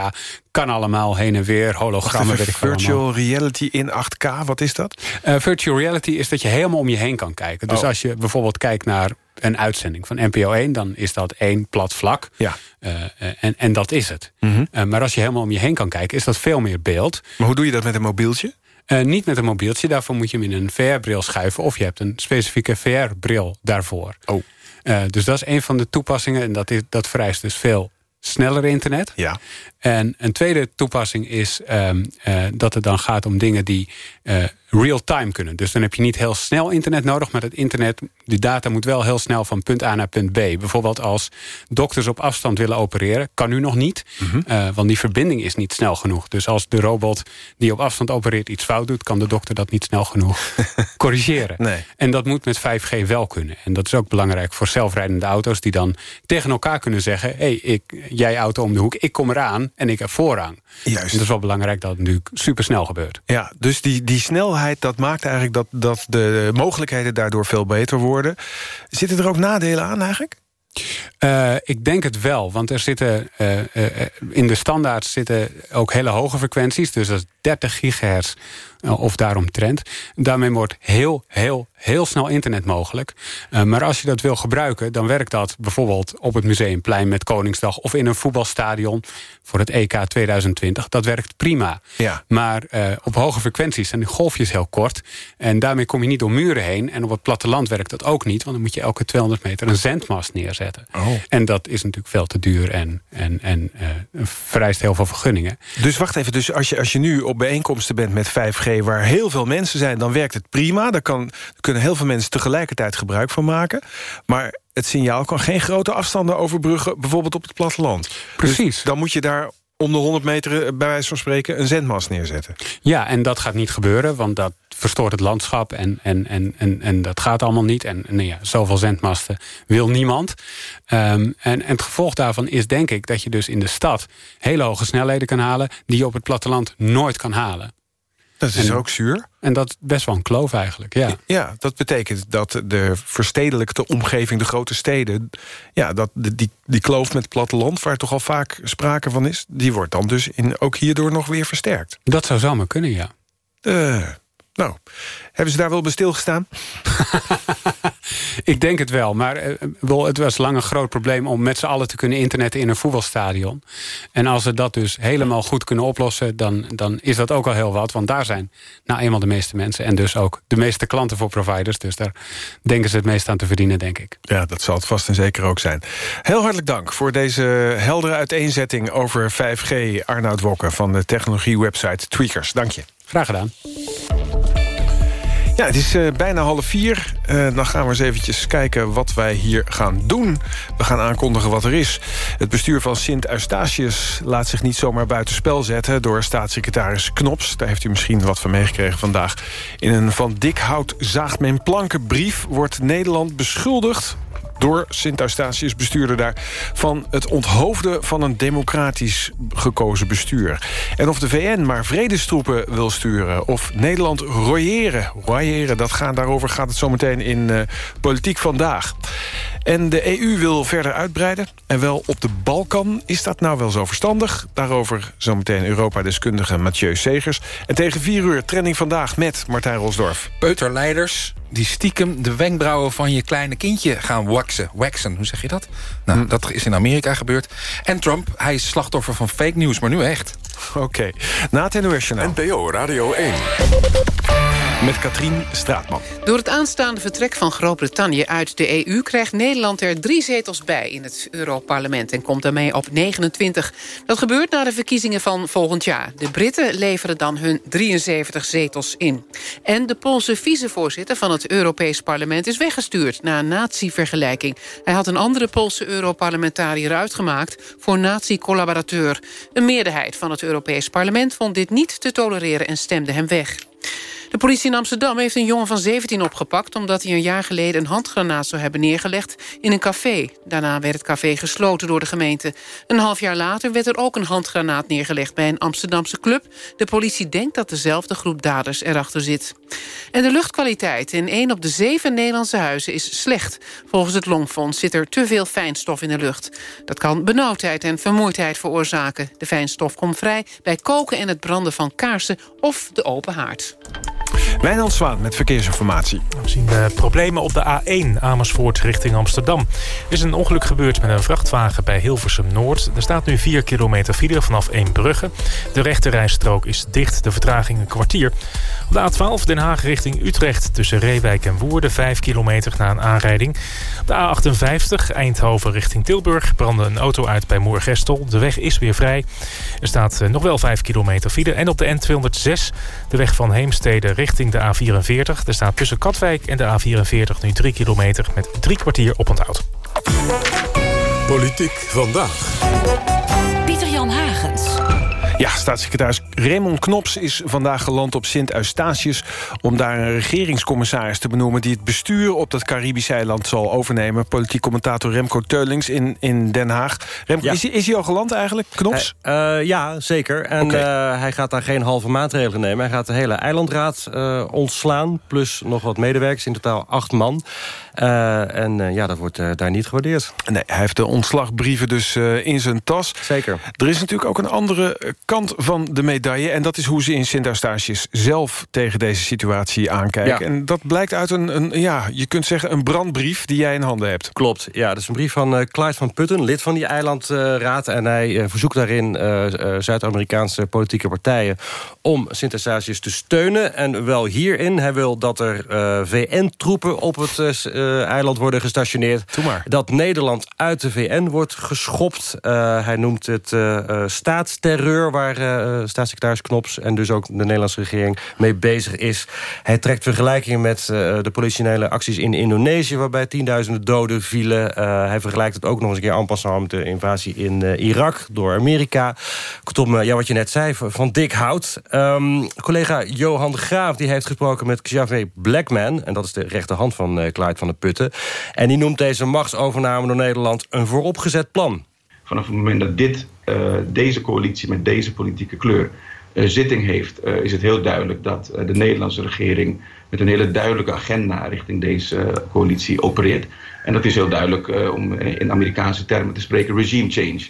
kan allemaal heen en weer, hologrammen, ik Virtual allemaal. reality in 8K, wat is dat? virtual reality is dat je helemaal om je heen kan kijken. Dus Oh. als je bijvoorbeeld kijkt naar een uitzending van NPO 1... dan is dat één plat vlak. Ja. Uh, en, en dat is het. Uh, maar als je helemaal om je heen kan kijken... is dat veel meer beeld. Maar hoe doe je dat met een mobieltje? Uh, niet met een mobieltje, daarvoor moet je hem in een VR-bril schuiven... of je hebt een specifieke VR-bril daarvoor. Oh. Dus dat is een van de toepassingen en dat, is, dat vereist dus veel sneller internet. Ja. En een tweede toepassing is um, uh, dat het dan gaat om dingen die uh, real-time kunnen. Dus dan heb je niet heel snel internet nodig... maar het internet, de data moet wel heel snel van punt A naar punt B. Bijvoorbeeld als dokters op afstand willen opereren... kan nu nog niet, mm -hmm. uh, want die verbinding is niet snel genoeg. Dus als de robot die op afstand opereert iets fout doet... kan de dokter dat niet snel genoeg *laughs* corrigeren. Nee. En dat moet met 5G wel kunnen. En dat is ook belangrijk voor zelfrijdende auto's... die dan tegen elkaar kunnen zeggen... hé, hey, ik, jij auto om de hoek, ik kom eraan en ik heb voorrang. Juist. En dat is wel belangrijk dat het natuurlijk supersnel gebeurt. Ja, dus die, die snelheid, dat maakt eigenlijk dat, dat de mogelijkheden daardoor veel beter worden. Zitten er ook nadelen aan eigenlijk? Uh, ik denk het wel, want er zitten uh, uh, in de standaard zitten ook hele hoge frequenties. Dus dat is 30 gigahertz of daaromtrent. Daarmee wordt heel, heel, heel snel internet mogelijk. Uh, maar als je dat wil gebruiken, dan werkt dat bijvoorbeeld op het Museumplein met Koningsdag... of in een voetbalstadion voor het EK 2020. Dat werkt prima. Ja. Maar uh, op hoge frequenties zijn die golfjes heel kort. En daarmee kom je niet door muren heen. En op het platteland werkt dat ook niet. Want dan moet je elke 200 meter een zendmast neerzetten. Oh. En dat is natuurlijk veel te duur en, en, en uh, vereist heel veel vergunningen. Dus wacht even, dus als je, als je nu op bijeenkomsten bent met 5G waar heel veel mensen zijn, dan werkt het prima. Daar, kan, daar kunnen heel veel mensen tegelijkertijd gebruik van maken. Maar het signaal kan geen grote afstanden overbruggen... bijvoorbeeld op het platteland. Precies. Dus dan moet je daar om de 100 meter, bij wijze van spreken... een zendmast neerzetten. Ja, en dat gaat niet gebeuren, want dat verstoort het landschap... en, en, en, en, en dat gaat allemaal niet. En nee, ja, zoveel zendmasten wil niemand. Um, en, en het gevolg daarvan is denk ik dat je dus in de stad... hele hoge snelheden kan halen... die je op het platteland nooit kan halen. Dat is en, ook zuur. En dat is best wel een kloof eigenlijk, ja. Ja, dat betekent dat de verstedelijkte omgeving, de grote steden... ja, dat die, die kloof met het platteland, waar toch al vaak sprake van is... die wordt dan dus in, ook hierdoor nog weer versterkt. Dat zou zomaar kunnen, ja. Uh, nou, hebben ze daar wel bij stilgestaan? *laughs* ik denk het wel, maar uh, het was lang een groot probleem... om met z'n allen te kunnen internetten in een voetbalstadion. En als ze dat dus helemaal goed kunnen oplossen... Dan, dan is dat ook al heel wat, want daar zijn nou eenmaal de meeste mensen... en dus ook de meeste klanten voor providers. Dus daar denken ze het meest aan te verdienen, denk ik. Ja, dat zal het vast en zeker ook zijn. Heel hartelijk dank voor deze heldere uiteenzetting over 5G... Arnoud Wokken van de technologiewebsite Tweakers. Dank je. Graag gedaan. Ja, het is uh, bijna half vier. Uh, dan gaan we eens eventjes kijken wat wij hier gaan doen. We gaan aankondigen wat er is. Het bestuur van Sint Eustatius laat zich niet zomaar buitenspel zetten... door staatssecretaris Knops. Daar heeft u misschien wat van meegekregen vandaag. In een van dik hout zaagt men planken brief... wordt Nederland beschuldigd door Sint Eustatius, bestuurder daar... van het onthoofden van een democratisch gekozen bestuur. En of de VN maar vredestroepen wil sturen... of Nederland royeren, royeren dat gaan, daarover gaat het zometeen in uh, Politiek Vandaag. En de EU wil verder uitbreiden. En wel op de Balkan. Is dat nou wel zo verstandig? Daarover zometeen Europa-deskundige Mathieu Segers. En tegen vier uur trending vandaag met Martijn Rosdorf. Peuterleiders die stiekem de wenkbrauwen van je kleine kindje gaan waxen. Waxen, hoe zeg je dat? Nou, hm. dat is in Amerika gebeurd. En Trump, hij is slachtoffer van fake news, maar nu echt. *laughs* Oké, okay. na het NOS NPO Radio 1. Met Katrien Straatman. Door het aanstaande vertrek van Groot-Brittannië uit de EU... krijgt Nederland er drie zetels bij in het Europarlement... en komt daarmee op 29. Dat gebeurt na de verkiezingen van volgend jaar. De Britten leveren dan hun 73 zetels in. En de Poolse vicevoorzitter van het Europees Parlement... is weggestuurd na een natievergelijking. Hij had een andere Poolse Europarlementariër uitgemaakt... voor nazi-collaborateur. Een meerderheid van het Europees Parlement vond dit niet te tolereren... en stemde hem weg. De politie in Amsterdam heeft een jongen van 17 opgepakt... omdat hij een jaar geleden een handgranaat zou hebben neergelegd in een café. Daarna werd het café gesloten door de gemeente. Een half jaar later werd er ook een handgranaat neergelegd... bij een Amsterdamse club. De politie denkt dat dezelfde groep daders erachter zit. En de luchtkwaliteit in één op de zeven Nederlandse huizen is slecht. Volgens het Longfonds zit er te veel fijnstof in de lucht. Dat kan benauwdheid en vermoeidheid veroorzaken. De fijnstof komt vrij bij koken en het branden van kaarsen of de open haard. Wijnand Zwaan met verkeersinformatie. We zien de problemen op de A1 Amersfoort richting Amsterdam. Er is een ongeluk gebeurd met een vrachtwagen bij Hilversum Noord. Er staat nu 4 kilometer file vanaf Eembrugge. De rechterrijstrook is dicht, de vertraging een kwartier. Op de A12 Den Haag richting Utrecht tussen Reewijk en Woerden... 5 kilometer na een aanrijding. Op de A58 Eindhoven richting Tilburg brandde een auto uit bij Moergestel. De weg is weer vrij. Er staat eh, nog wel 5 kilometer file. En op de N206, de weg van Heemstede richting de A44. Er staat tussen Katwijk en de A44 nu 3 kilometer... met drie kwartier op onthoud. Politiek vandaag. Pieter-Jan Hagens. Staatssecretaris Raymond Knops is vandaag geland op Sint-Eustatius... om daar een regeringscommissaris te benoemen... die het bestuur op dat Caribische eiland zal overnemen. Politiek commentator Remco Teulings in, in Den Haag. Remco, is, hij, is hij al geland eigenlijk, Knops? Uh, ja, zeker. En uh, hij gaat daar geen halve maatregelen nemen. Hij gaat de hele eilandraad uh, ontslaan... plus nog wat medewerkers, in totaal acht man. En ja, dat wordt daar niet gewaardeerd. Nee, hij heeft de ontslagbrieven dus in zijn tas. Zeker. Er is natuurlijk ook een andere kant van de medaille... en dat is hoe ze in Sint-Eustatius zelf tegen deze situatie aankijken. Ja. En dat blijkt uit een, een, ja, je kunt zeggen, een brandbrief die jij in handen hebt. Klopt, ja. Dat is een brief van Clyde van Putten, lid van die eilandraad. en hij verzoekt daarin Zuid-Amerikaanse politieke partijen... om Sint-Eustatius te steunen. En wel hierin. Hij wil dat er VN-troepen op het eiland worden gestationeerd. Dat Nederland uit de VN wordt geschopt. hij noemt het staatsterreur waar staatssecretaris Knops... en dus ook de Nederlandse regering mee bezig is. Hij trekt vergelijkingen met de politionele acties in Indonesië... waarbij tienduizenden doden vielen. Hij vergelijkt het ook nog eens een keer en passant... met de invasie in Irak door Amerika. Kortom, ja, wat je net zei, van dik hout. Um, collega Johan de Graaf die heeft gesproken met Xavier Blackman... en dat is de rechterhand van Clyde van Putten. En die noemt deze machtsovername door Nederland... een vooropgezet plan vanaf het moment dat dit, uh, deze coalitie met deze politieke kleur uh, zitting heeft, uh, is het heel duidelijk dat de Nederlandse regering met een hele duidelijke agenda richting deze coalitie opereert. En dat is heel duidelijk om in Amerikaanse termen te spreken regime change.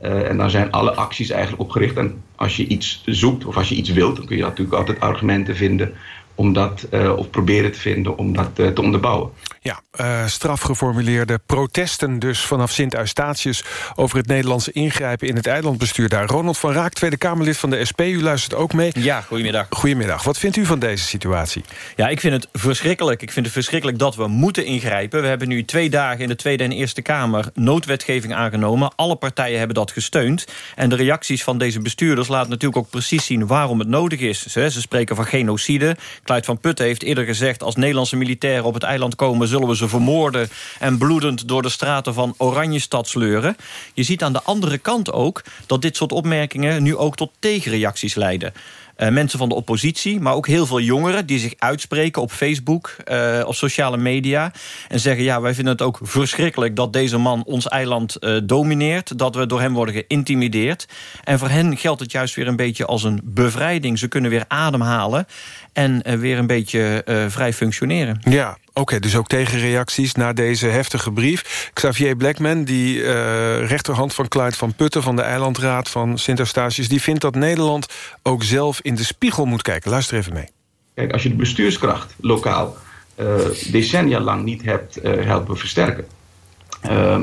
en dan zijn alle acties eigenlijk opgericht. En als je iets zoekt of als je iets wilt, dan kun je natuurlijk altijd argumenten vinden om dat, uh, of proberen te vinden om dat uh, te onderbouwen. Ja, uh, strafgeformuleerde protesten dus vanaf Sint-Eustatius... over het Nederlandse ingrijpen in het eilandbestuur daar. Ronald van Raak, Tweede Kamerlid van de SP, u luistert ook mee. Ja, goedemiddag. Goedemiddag. Wat vindt u van deze situatie? Ja, ik vind het verschrikkelijk. Ik vind het verschrikkelijk dat we moeten ingrijpen. We hebben nu twee dagen in de Tweede en Eerste Kamer... noodwetgeving aangenomen. Alle partijen hebben dat gesteund. En de reacties van deze bestuurders laten natuurlijk ook precies zien... waarom het nodig is. Ze spreken van genocide... Kluit van Putten heeft eerder gezegd... als Nederlandse militairen op het eiland komen... zullen we ze vermoorden en bloedend door de straten van Oranjestad sleuren. Je ziet aan de andere kant ook dat dit soort opmerkingen... nu ook tot tegenreacties leiden. Uh, mensen van de oppositie, maar ook heel veel jongeren... die zich uitspreken op Facebook, uh, op sociale media... en zeggen, ja, wij vinden het ook verschrikkelijk... dat deze man ons eiland uh, domineert, dat we door hem worden geïntimideerd. En voor hen geldt het juist weer een beetje als een bevrijding. Ze kunnen weer ademhalen en weer een beetje vrij functioneren. Ja, Oké, dus ook tegenreacties naar deze heftige brief. Xavier Blackman, die uh, rechterhand van Clyde van Putten... van de eilandraad van Sint-Eustatius... die vindt dat Nederland ook zelf in de spiegel moet kijken. Luister even mee. Kijk, als je de bestuurskracht lokaal uh, decennia lang niet hebt uh, helpen versterken...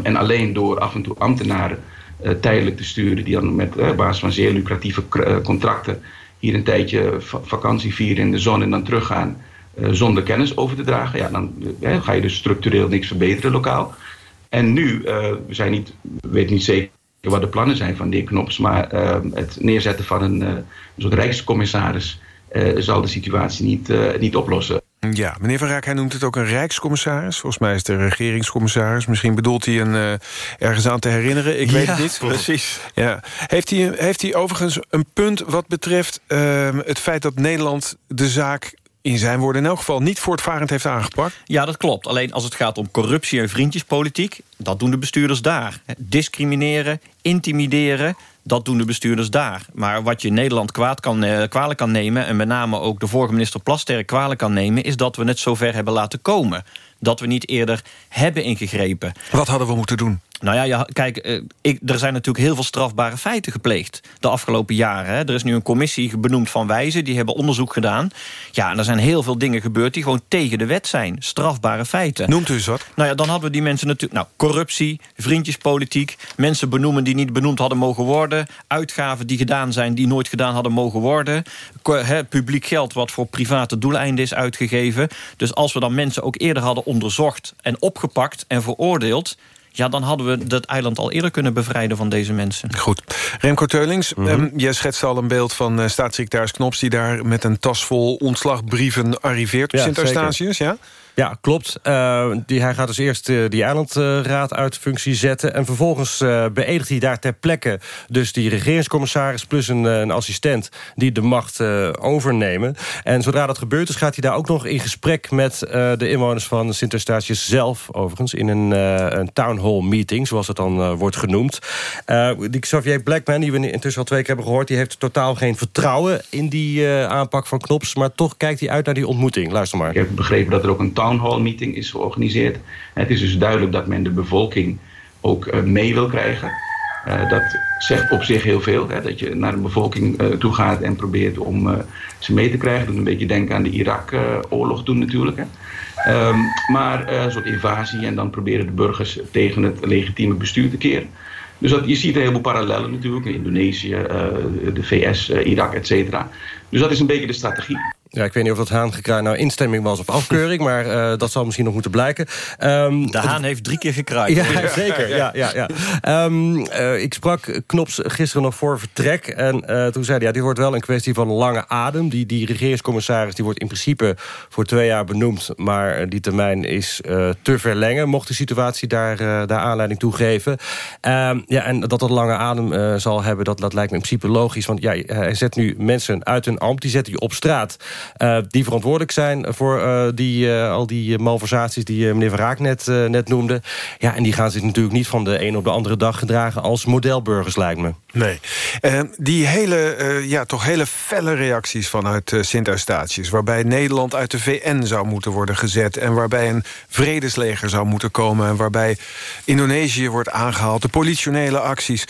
en alleen door af en toe ambtenaren tijdelijk te sturen... die dan met basis van zeer lucratieve contracten... hier een tijdje vakantie vieren in de zon en dan teruggaan... Uh, zonder kennis over te dragen. Ja, dan uh, ga je dus structureel niks verbeteren lokaal. En nu, uh, we zijn niet, weet niet zeker wat de plannen zijn van de heer Knops... maar het neerzetten van een, een soort rijkscommissaris... zal de situatie niet, niet oplossen. Ja, meneer Van Raak, hij noemt het ook een rijkscommissaris. Volgens mij is het een regeringscommissaris. Misschien bedoelt hij een, ergens aan te herinneren. Ik ja, weet het niet. precies. Ja. Heeft, hij, heeft hij overigens een punt wat betreft ehm, het feit dat Nederland de zaak in zijn woorden in elk geval niet voortvarend heeft aangepakt? Ja, dat klopt. Alleen als het gaat om corruptie en vriendjespolitiek... dat doen de bestuurders daar. Discrimineren, intimideren, dat doen de bestuurders daar. Maar wat je Nederland kwaad kan, uh, kwalijk kan nemen... en met name ook de vorige minister Plasterk kwalijk kan nemen... is dat we het zover hebben laten komen. dat we niet eerder hebben ingegrepen. Wat hadden we moeten doen? Nou ja, ja kijk, eh, ik, er zijn natuurlijk heel veel strafbare feiten gepleegd... de afgelopen jaren. Hè. Er is nu een commissie benoemd van Wijzen, die hebben onderzoek gedaan. Ja, en er zijn heel veel dingen gebeurd die gewoon tegen de wet zijn. Strafbare feiten. Noemt u eens wat? Nou ja, dan hadden we die mensen natuurlijk... Nou, corruptie, vriendjespolitiek, mensen benoemen die niet benoemd hadden mogen worden... uitgaven die gedaan zijn die nooit gedaan hadden mogen worden... He, publiek geld wat voor private doeleinden is uitgegeven. Dus als we dan mensen ook eerder hadden onderzocht en opgepakt en veroordeeld ja, dan hadden we dat eiland al eerder kunnen bevrijden van deze mensen. Goed. Remco Teulings, mm -hmm. jij schetst al een beeld van uh, staatssecretaris Knops... die daar met een tas vol ontslagbrieven arriveert op ja, Sint-Eustatius, ja? Ja, klopt. Uh, die, hij gaat dus eerst uh, die eilandraad uit functie zetten... en vervolgens uh, beëdigt hij daar ter plekke... dus die regeringscommissaris plus een, een assistent... die de macht overnemen. En zodra dat gebeurt is, gaat hij daar ook nog in gesprek... met de inwoners van Sint-Eustatius zelf, overigens... in een, een town hall meeting, zoals het dan wordt genoemd. die Xavier Blackman, die we intussen al twee keer hebben gehoord... die heeft totaal geen vertrouwen in die aanpak van Knops... maar toch kijkt hij uit naar die ontmoeting. Luister maar. Ik heb begrepen dat er ook een town hall meeting is georganiseerd. Het is dus duidelijk dat men de bevolking ook uh, mee wil krijgen. Uh, dat zegt op zich heel veel. Hè, dat je naar de bevolking uh, toe gaat en probeert om ze mee te krijgen. Doet een beetje denken aan de Irak-oorlog toen natuurlijk. Hè. Um, maar een soort invasie en dan proberen de burgers tegen het legitieme bestuur te keren. Dus dat, je ziet een heleboel parallellen natuurlijk. Indonesië, de VS, Irak, et cetera. Dus dat is een beetje de strategie. Ja, ik weet niet of dat Haan nou instemming was of afkeuring... maar uh, dat zal misschien nog moeten blijken. Um, de Haan heeft drie keer gekraaid. Ja, *laughs* zeker. Ja, ja, ja. Um, uh, ik sprak Knops gisteren nog voor vertrek. En uh, toen zei hij, ja, dit wordt wel een kwestie van lange adem. Die, die regeringscommissaris die wordt in principe voor twee jaar benoemd... maar die termijn is te verlengen... mocht de situatie daar, daar aanleiding toe geven. Um, ja, en dat dat lange adem zal hebben, dat, dat lijkt me in principe logisch. Want ja, hij zet nu mensen uit hun ambt, die zet hij op straat... Uh, die verantwoordelijk zijn voor uh, die, uh, al die malversaties die meneer Verraak net, net noemde. Ja, en die gaan zich natuurlijk niet van de een op de andere dag gedragen als modelburgers, lijkt me. Nee. die hele, ja, toch hele felle reacties vanuit Sint-Eustatius... waarbij Nederland uit de VN zou moeten worden gezet... en waarbij een vredesleger zou moeten komen... en waarbij Indonesië wordt aangehaald, de politionele acties.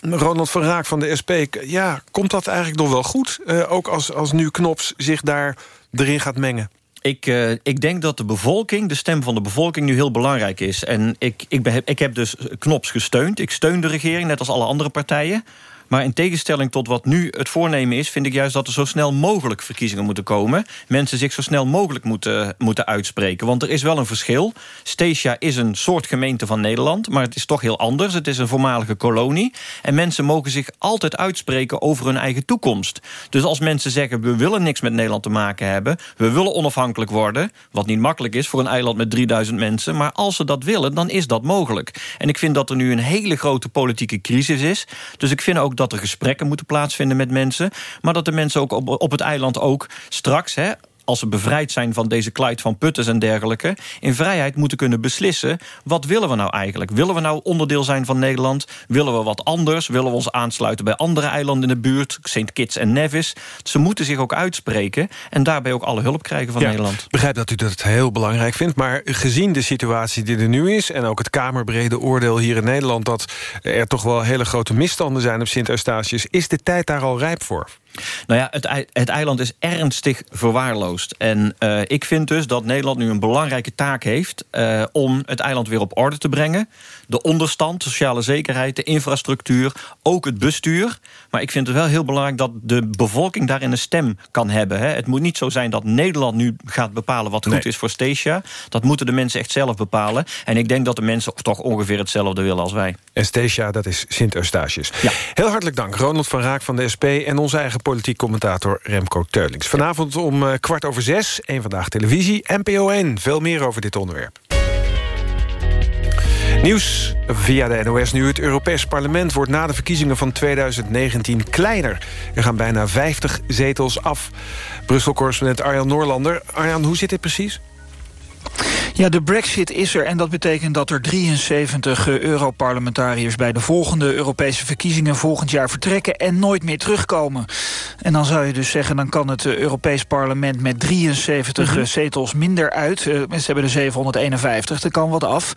Ronald van Raak van de SP, ja, komt dat eigenlijk nog wel goed? ook als, als nu Knops zich daar erin gaat mengen? Ik, uh, ik denk dat de bevolking, de stem van de bevolking... nu heel belangrijk is. En ik, ik, ben, ik heb dus Knops gesteund. Ik steun de regering, net als alle andere partijen. Maar in tegenstelling tot wat nu het voornemen is... vind ik juist dat er zo snel mogelijk verkiezingen moeten komen. Mensen zich zo snel mogelijk moeten, moeten uitspreken. Want er is wel een verschil. Stesia is een soort gemeente van Nederland... maar het is toch heel anders. Het is een voormalige kolonie. En mensen mogen zich altijd uitspreken over hun eigen toekomst. Dus als mensen zeggen... we willen niks met Nederland te maken hebben... we willen onafhankelijk worden... wat niet makkelijk is voor een eiland met 3000 mensen... maar als ze dat willen, dan is dat mogelijk. En ik vind dat er nu een hele grote politieke crisis is. Dus ik vind ook dat er gesprekken moeten plaatsvinden met mensen. Maar dat de mensen ook op, op het eiland ook straks... Hè, als ze bevrijd zijn van deze kluit van putters en dergelijke... in vrijheid moeten kunnen beslissen... wat willen we nou eigenlijk? Willen we nou onderdeel zijn van Nederland? Willen we wat anders? Willen we ons aansluiten bij andere eilanden in de buurt? St. Kitts en Nevis? Ze moeten zich ook uitspreken... en daarbij ook alle hulp krijgen van ja, Nederland. Ik begrijp dat u dat heel belangrijk vindt... maar gezien de situatie die er nu is... en ook het kamerbrede oordeel hier in Nederland... dat er toch wel hele grote misstanden zijn op Sint-Eustatius... is de tijd daar al rijp voor? Nou ja, het, het, eiland is ernstig verwaarloosd. En uh, ik vind dus dat Nederland nu een belangrijke taak heeft... Uh, om het eiland weer op orde te brengen. De onderstand, sociale zekerheid, de infrastructuur, ook het bestuur. Maar ik vind het wel heel belangrijk dat de bevolking daarin een stem kan hebben. Hè. Het moet niet zo zijn dat Nederland nu gaat bepalen wat goed nee. is voor Statia. Dat moeten de mensen echt zelf bepalen. En ik denk dat de mensen toch ongeveer hetzelfde willen als wij. En Statia, dat is Sint-Eustatius. Ja. Heel hartelijk dank, Ronald van Raak van de SP... en onze eigen politiek commentator Remco Teulings. Vanavond om uh, kwart over zes, één Vandaag Televisie, NPO 1. Veel meer over dit onderwerp. Nieuws via de NOS nu. Het Europees Parlement wordt na de verkiezingen van 2019 kleiner. Er gaan bijna 50 zetels af. Brussel-correspondent Arjan Noorlander. Arjan, hoe zit dit precies? Ja, de brexit is er en dat betekent dat er 73 eh, Europarlementariërs... bij de volgende Europese verkiezingen volgend jaar vertrekken... en nooit meer terugkomen. En dan zou je dus zeggen, dan kan het eh, Europees parlement... met 73 Mhm. eh, zetels minder uit. Ze hebben er 751, er kan wat af.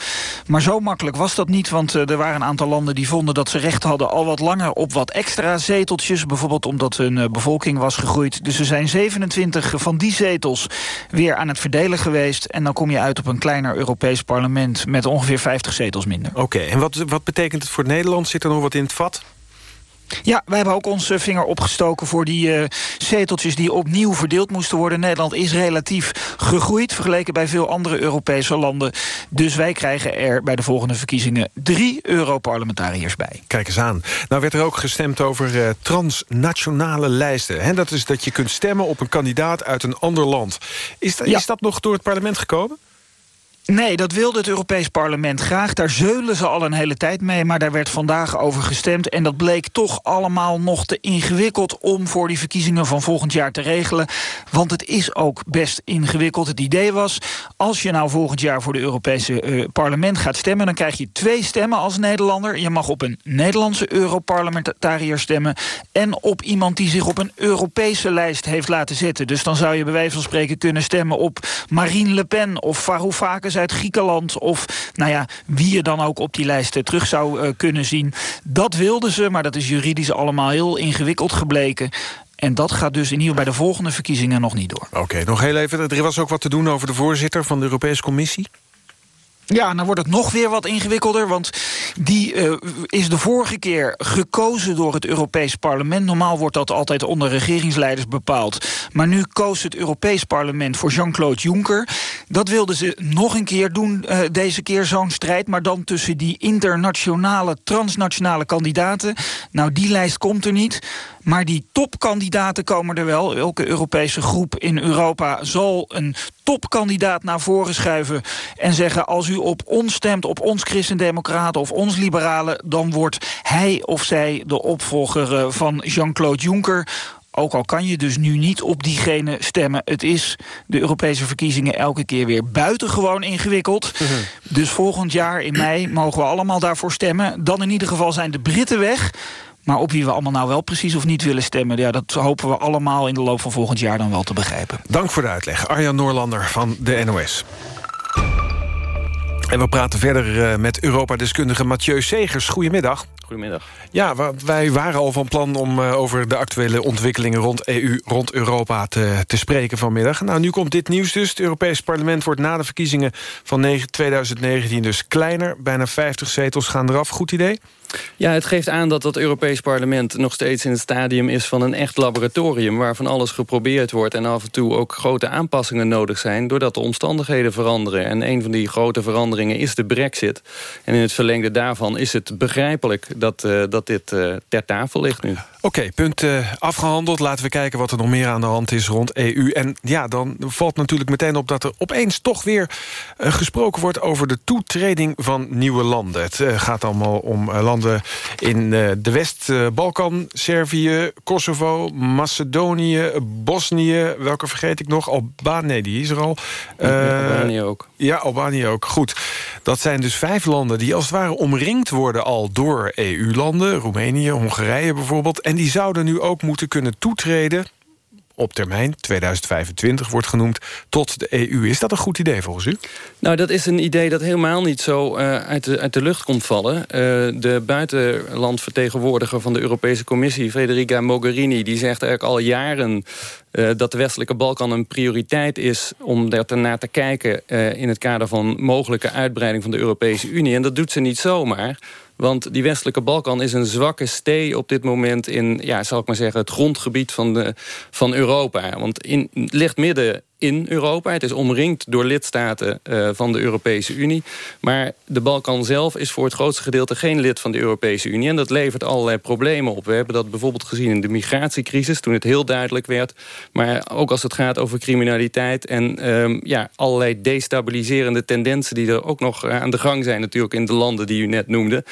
Maar zo makkelijk was dat niet, want er waren een aantal landen... die vonden dat ze recht hadden al wat langer op wat extra zeteltjes. Bijvoorbeeld omdat hun bevolking was gegroeid. Dus er zijn 27 van die zetels weer aan het verdelen geweest. En dan kom je uit op een kleiner Europees parlement... met ongeveer 50 zetels minder. Oké, en wat, wat betekent het voor Nederland? Zit er nog wat in het vat? Ja, wij hebben ook onze vinger opgestoken voor die eh, zeteltjes die opnieuw verdeeld moesten worden. Nederland is relatief gegroeid vergeleken bij veel andere Europese landen. Dus wij krijgen er bij de volgende verkiezingen drie Europarlementariërs bij. Kijk eens aan. Nou werd er ook gestemd over eh, transnationale lijsten. Hè? Dat is dat je kunt stemmen op een kandidaat uit een ander land. Is, Ja. is dat nog door het parlement gekomen? Nee, dat wilde het Europees Parlement graag. Daar zeulen ze al een hele tijd mee, maar daar werd vandaag over gestemd. En dat bleek toch allemaal nog te ingewikkeld om voor die verkiezingen van volgend jaar te regelen. Want het is ook best ingewikkeld. Het idee was, als je nou volgend jaar voor de Europese eh, parlement gaat stemmen... dan krijg je twee stemmen als Nederlander. Je mag op een Nederlandse Europarlementariër stemmen... en op iemand die zich op een Europese lijst heeft laten zetten. Dus dan zou je bij wijze van spreken kunnen stemmen op Marine Le Pen... of Varoufakis uit Griekenland... of nou ja, wie je dan ook op die lijst eh, terug zou eh, kunnen zien. Dat wilden ze, maar dat is juridisch allemaal heel ingewikkeld gebleken... En dat gaat dus in ieder geval bij de volgende verkiezingen nog niet door. Oké, nog heel even. Er was ook wat te doen over de voorzitter van de Europese Commissie. Ja, dan wordt het nog weer wat ingewikkelder, want die eh, is de vorige keer gekozen door het Europees Parlement. Normaal wordt dat altijd onder regeringsleiders bepaald. Maar nu koos het Europees Parlement voor Jean-Claude Juncker. Dat wilden ze nog een keer doen, eh, deze keer zo'n strijd... maar dan tussen die internationale, transnationale kandidaten. Nou, die lijst komt er niet. Maar die topkandidaten komen er wel. Elke Europese groep in Europa zal een topkandidaat naar voren schuiven... en zeggen, als u op ons stemt, op ons christendemocraten of ons liberalen... dan wordt hij of zij de opvolger eh, van Jean-Claude Juncker... Ook al kan je dus nu niet op diegene stemmen. Het is de Europese verkiezingen elke keer weer buitengewoon ingewikkeld. Dus volgend jaar in mei mogen we allemaal daarvoor stemmen. Dan in ieder geval zijn de Britten weg. Maar op wie we allemaal nou wel precies of niet willen stemmen... Ja, dat hopen we allemaal in de loop van volgend jaar dan wel te begrijpen. Dank voor de uitleg. Arjan Noorlander van de NOS. En we praten verder eh, met Europa-deskundige Mathieu Segers. Goedemiddag. Goedemiddag. Ja, wij waren al van plan om eh, over de actuele ontwikkelingen rond EU, rond Europa te, te spreken vanmiddag. Nou, nu komt dit nieuws dus. Het Europees Parlement wordt na de verkiezingen van 9 2019 dus kleiner. Bijna 50 zetels gaan eraf. Goed idee? Ja, het geeft aan dat het Europees Parlement nog steeds in het stadium is van een echt laboratorium waar van alles geprobeerd wordt en af en toe ook grote aanpassingen nodig zijn doordat de omstandigheden veranderen. En een van die grote veranderingen is de brexit. En in het verlengde daarvan is het begrijpelijk dat, eh, dat dit eh, ter tafel ligt nu. Oké, punt eh, afgehandeld. Laten we kijken wat er nog meer aan de hand is rond EU. En ja, dan valt natuurlijk meteen op dat er opeens toch weer eh, gesproken wordt... over de toetreding van nieuwe landen. Het eh, gaat allemaal om landen in de West-Balkan, Servië, Kosovo, Macedonië, Bosnië. Welke vergeet ik nog? Albanië, nee, die is er al. Albanië ook. Ja, Albanië ook. Goed. Dat zijn dus vijf landen die als het ware omringd worden al door EU-landen. Roemenië, Hongarije bijvoorbeeld. En die zouden nu ook moeten kunnen toetreden op termijn, 2025 wordt genoemd, tot de EU. Is dat een goed idee volgens u? Nou, dat is een idee dat helemaal niet zo eh, uit, de, uit de lucht komt vallen. Eh, de buitenlandvertegenwoordiger van de Europese Commissie, Federica Mogherini... die zegt eigenlijk al jaren eh, dat de westelijke Balkan een prioriteit is... om naar te kijken eh, in het kader van mogelijke uitbreiding van de Europese Unie. En dat doet ze niet zomaar... Want die westelijke Balkan is een zwakke stee op dit moment... in, ja, zal ik maar zeggen, het grondgebied van, de, van Europa. Want in, ligt midden in Europa. Het is omringd door lidstaten eh, van de Europese Unie. Maar de Balkan zelf is voor het grootste gedeelte geen lid van de Europese Unie. En dat levert allerlei problemen op. We hebben dat bijvoorbeeld gezien in de migratiecrisis... toen het heel duidelijk werd. Maar ook als het gaat over criminaliteit... en ehm, ja, allerlei destabiliserende tendensen... die er ook nog eh, aan de gang zijn natuurlijk in de landen die u net noemde.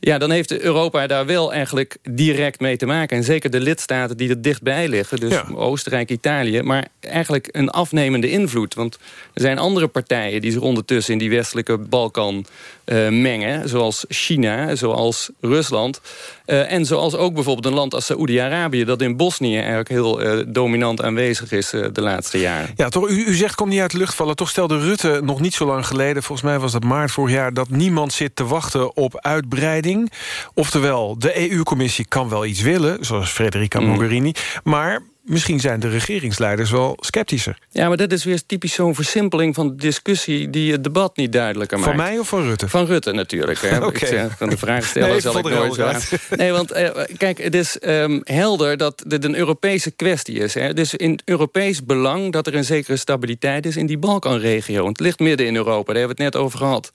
Ja, dan heeft Europa daar wel eigenlijk direct mee te maken. En zeker de lidstaten die er dichtbij liggen. Dus Oostenrijk, Italië. Maar eigenlijk een afname afnemende invloed. Want er zijn andere partijen die zich ondertussen in die westelijke Balkan uh, mengen. Zoals China, zoals Rusland. Uh, en zoals ook bijvoorbeeld een land als Saoedi-Arabië... dat in Bosnië eigenlijk heel uh, dominant aanwezig is de laatste jaren. Ja, toch, u, u zegt, kom niet uit de lucht vallen. Toch stelde Rutte nog niet zo lang geleden... volgens mij was dat maart vorig jaar... dat niemand zit te wachten op uitbreiding. Oftewel, de EU-commissie kan wel iets willen... zoals Federica Mm. Mogherini... maar misschien zijn de regeringsleiders wel sceptischer. Ja, maar dat is weer typisch zo'n versimpeling van de discussie... die het debat niet duidelijker maakt. Van mij of van Rutte? Van Rutte natuurlijk. *laughs* Oké. Van de vraag stellen Nee, zal ik nooit zo. Nee, want eh, kijk, het is ehm, helder dat dit een Europese kwestie is. Hè. Het is in Europees belang dat er een zekere stabiliteit is... in die Balkanregio. Het ligt midden in Europa, daar hebben we het net over gehad.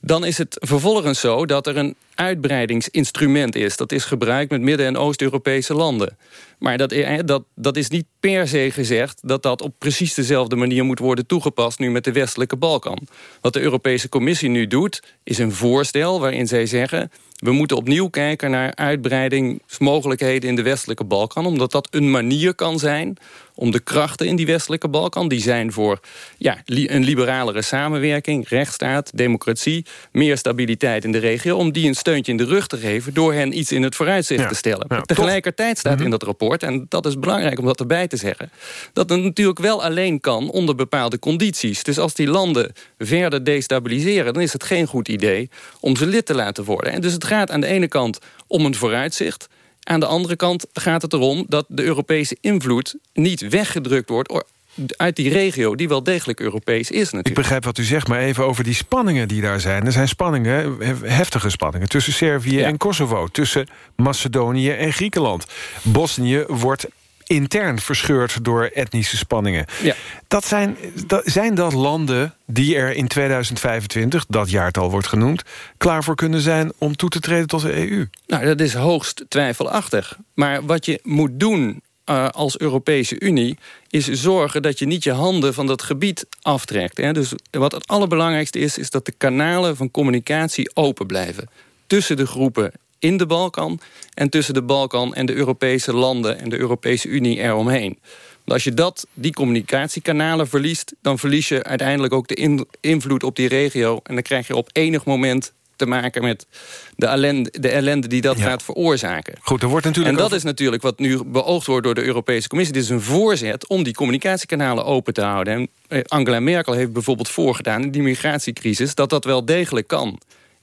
Dan is het vervolgens zo dat er een uitbreidingsinstrument is. Dat is gebruikt met Midden- en Oost-Europese landen. Maar dat, eh, dat, dat is niet per se gezegd dat dat op precies dezelfde manier moet worden toegepast nu met de westelijke Balkan. Wat de Europese Commissie nu doet, is een voorstel waarin zij zeggen... we moeten opnieuw kijken naar uitbreidingsmogelijkheden in de westelijke Balkan... omdat dat een manier kan zijn om de krachten in die westelijke Balkan... die zijn voor ja, een liberalere samenwerking, rechtsstaat, democratie... meer stabiliteit in de regio, om die een steuntje in de rug te geven... door hen iets in het vooruitzicht Ja, te stellen. ja, Tegelijkertijd staat Mhm. in dat rapport, en dat is belangrijk om dat erbij te zeggen... dat het natuurlijk wel alleen kan onder bepaalde condities. Dus als die landen verder destabiliseren... dan is het geen goed idee om ze lid te laten worden. En dus het gaat aan de ene kant om een vooruitzicht... Aan de andere kant gaat het erom dat de Europese invloed niet weggedrukt wordt or- uit die regio die wel degelijk Europees is Ik natuurlijk. begrijp wat u zegt, maar even over die spanningen die daar zijn. Er zijn spanningen, hef- heftige spanningen... tussen Servië en Kosovo, tussen Macedonië en Griekenland. Bosnië wordt intern verscheurd door etnische spanningen. Ja. Dat zijn, dat, zijn dat landen die er in 2025, dat jaartal wordt genoemd... klaar voor kunnen zijn om toe te treden tot de EU? Nou, dat is hoogst twijfelachtig. Maar wat je moet doen eh, als Europese Unie... is zorgen dat je niet je handen van dat gebied aftrekt. Hè. Dus wat het allerbelangrijkste is... is dat de kanalen van communicatie open blijven. Tussen de groepen in de Balkan... en tussen de Balkan en de Europese landen... en de Europese Unie eromheen. Want als je dat, die communicatiekanalen verliest... dan verlies je uiteindelijk ook de in- invloed op die regio... en dan krijg je op enig moment te maken met de ellende, de ellende die dat gaat veroorzaken. Goed, er wordt natuurlijk en dat over- is natuurlijk wat nu beoogd wordt door de Europese Commissie. Dit is een voorzet om die communicatiekanalen open te houden. En eh, Angela Merkel heeft bijvoorbeeld voorgedaan in die migratiecrisis... dat dat wel degelijk kan.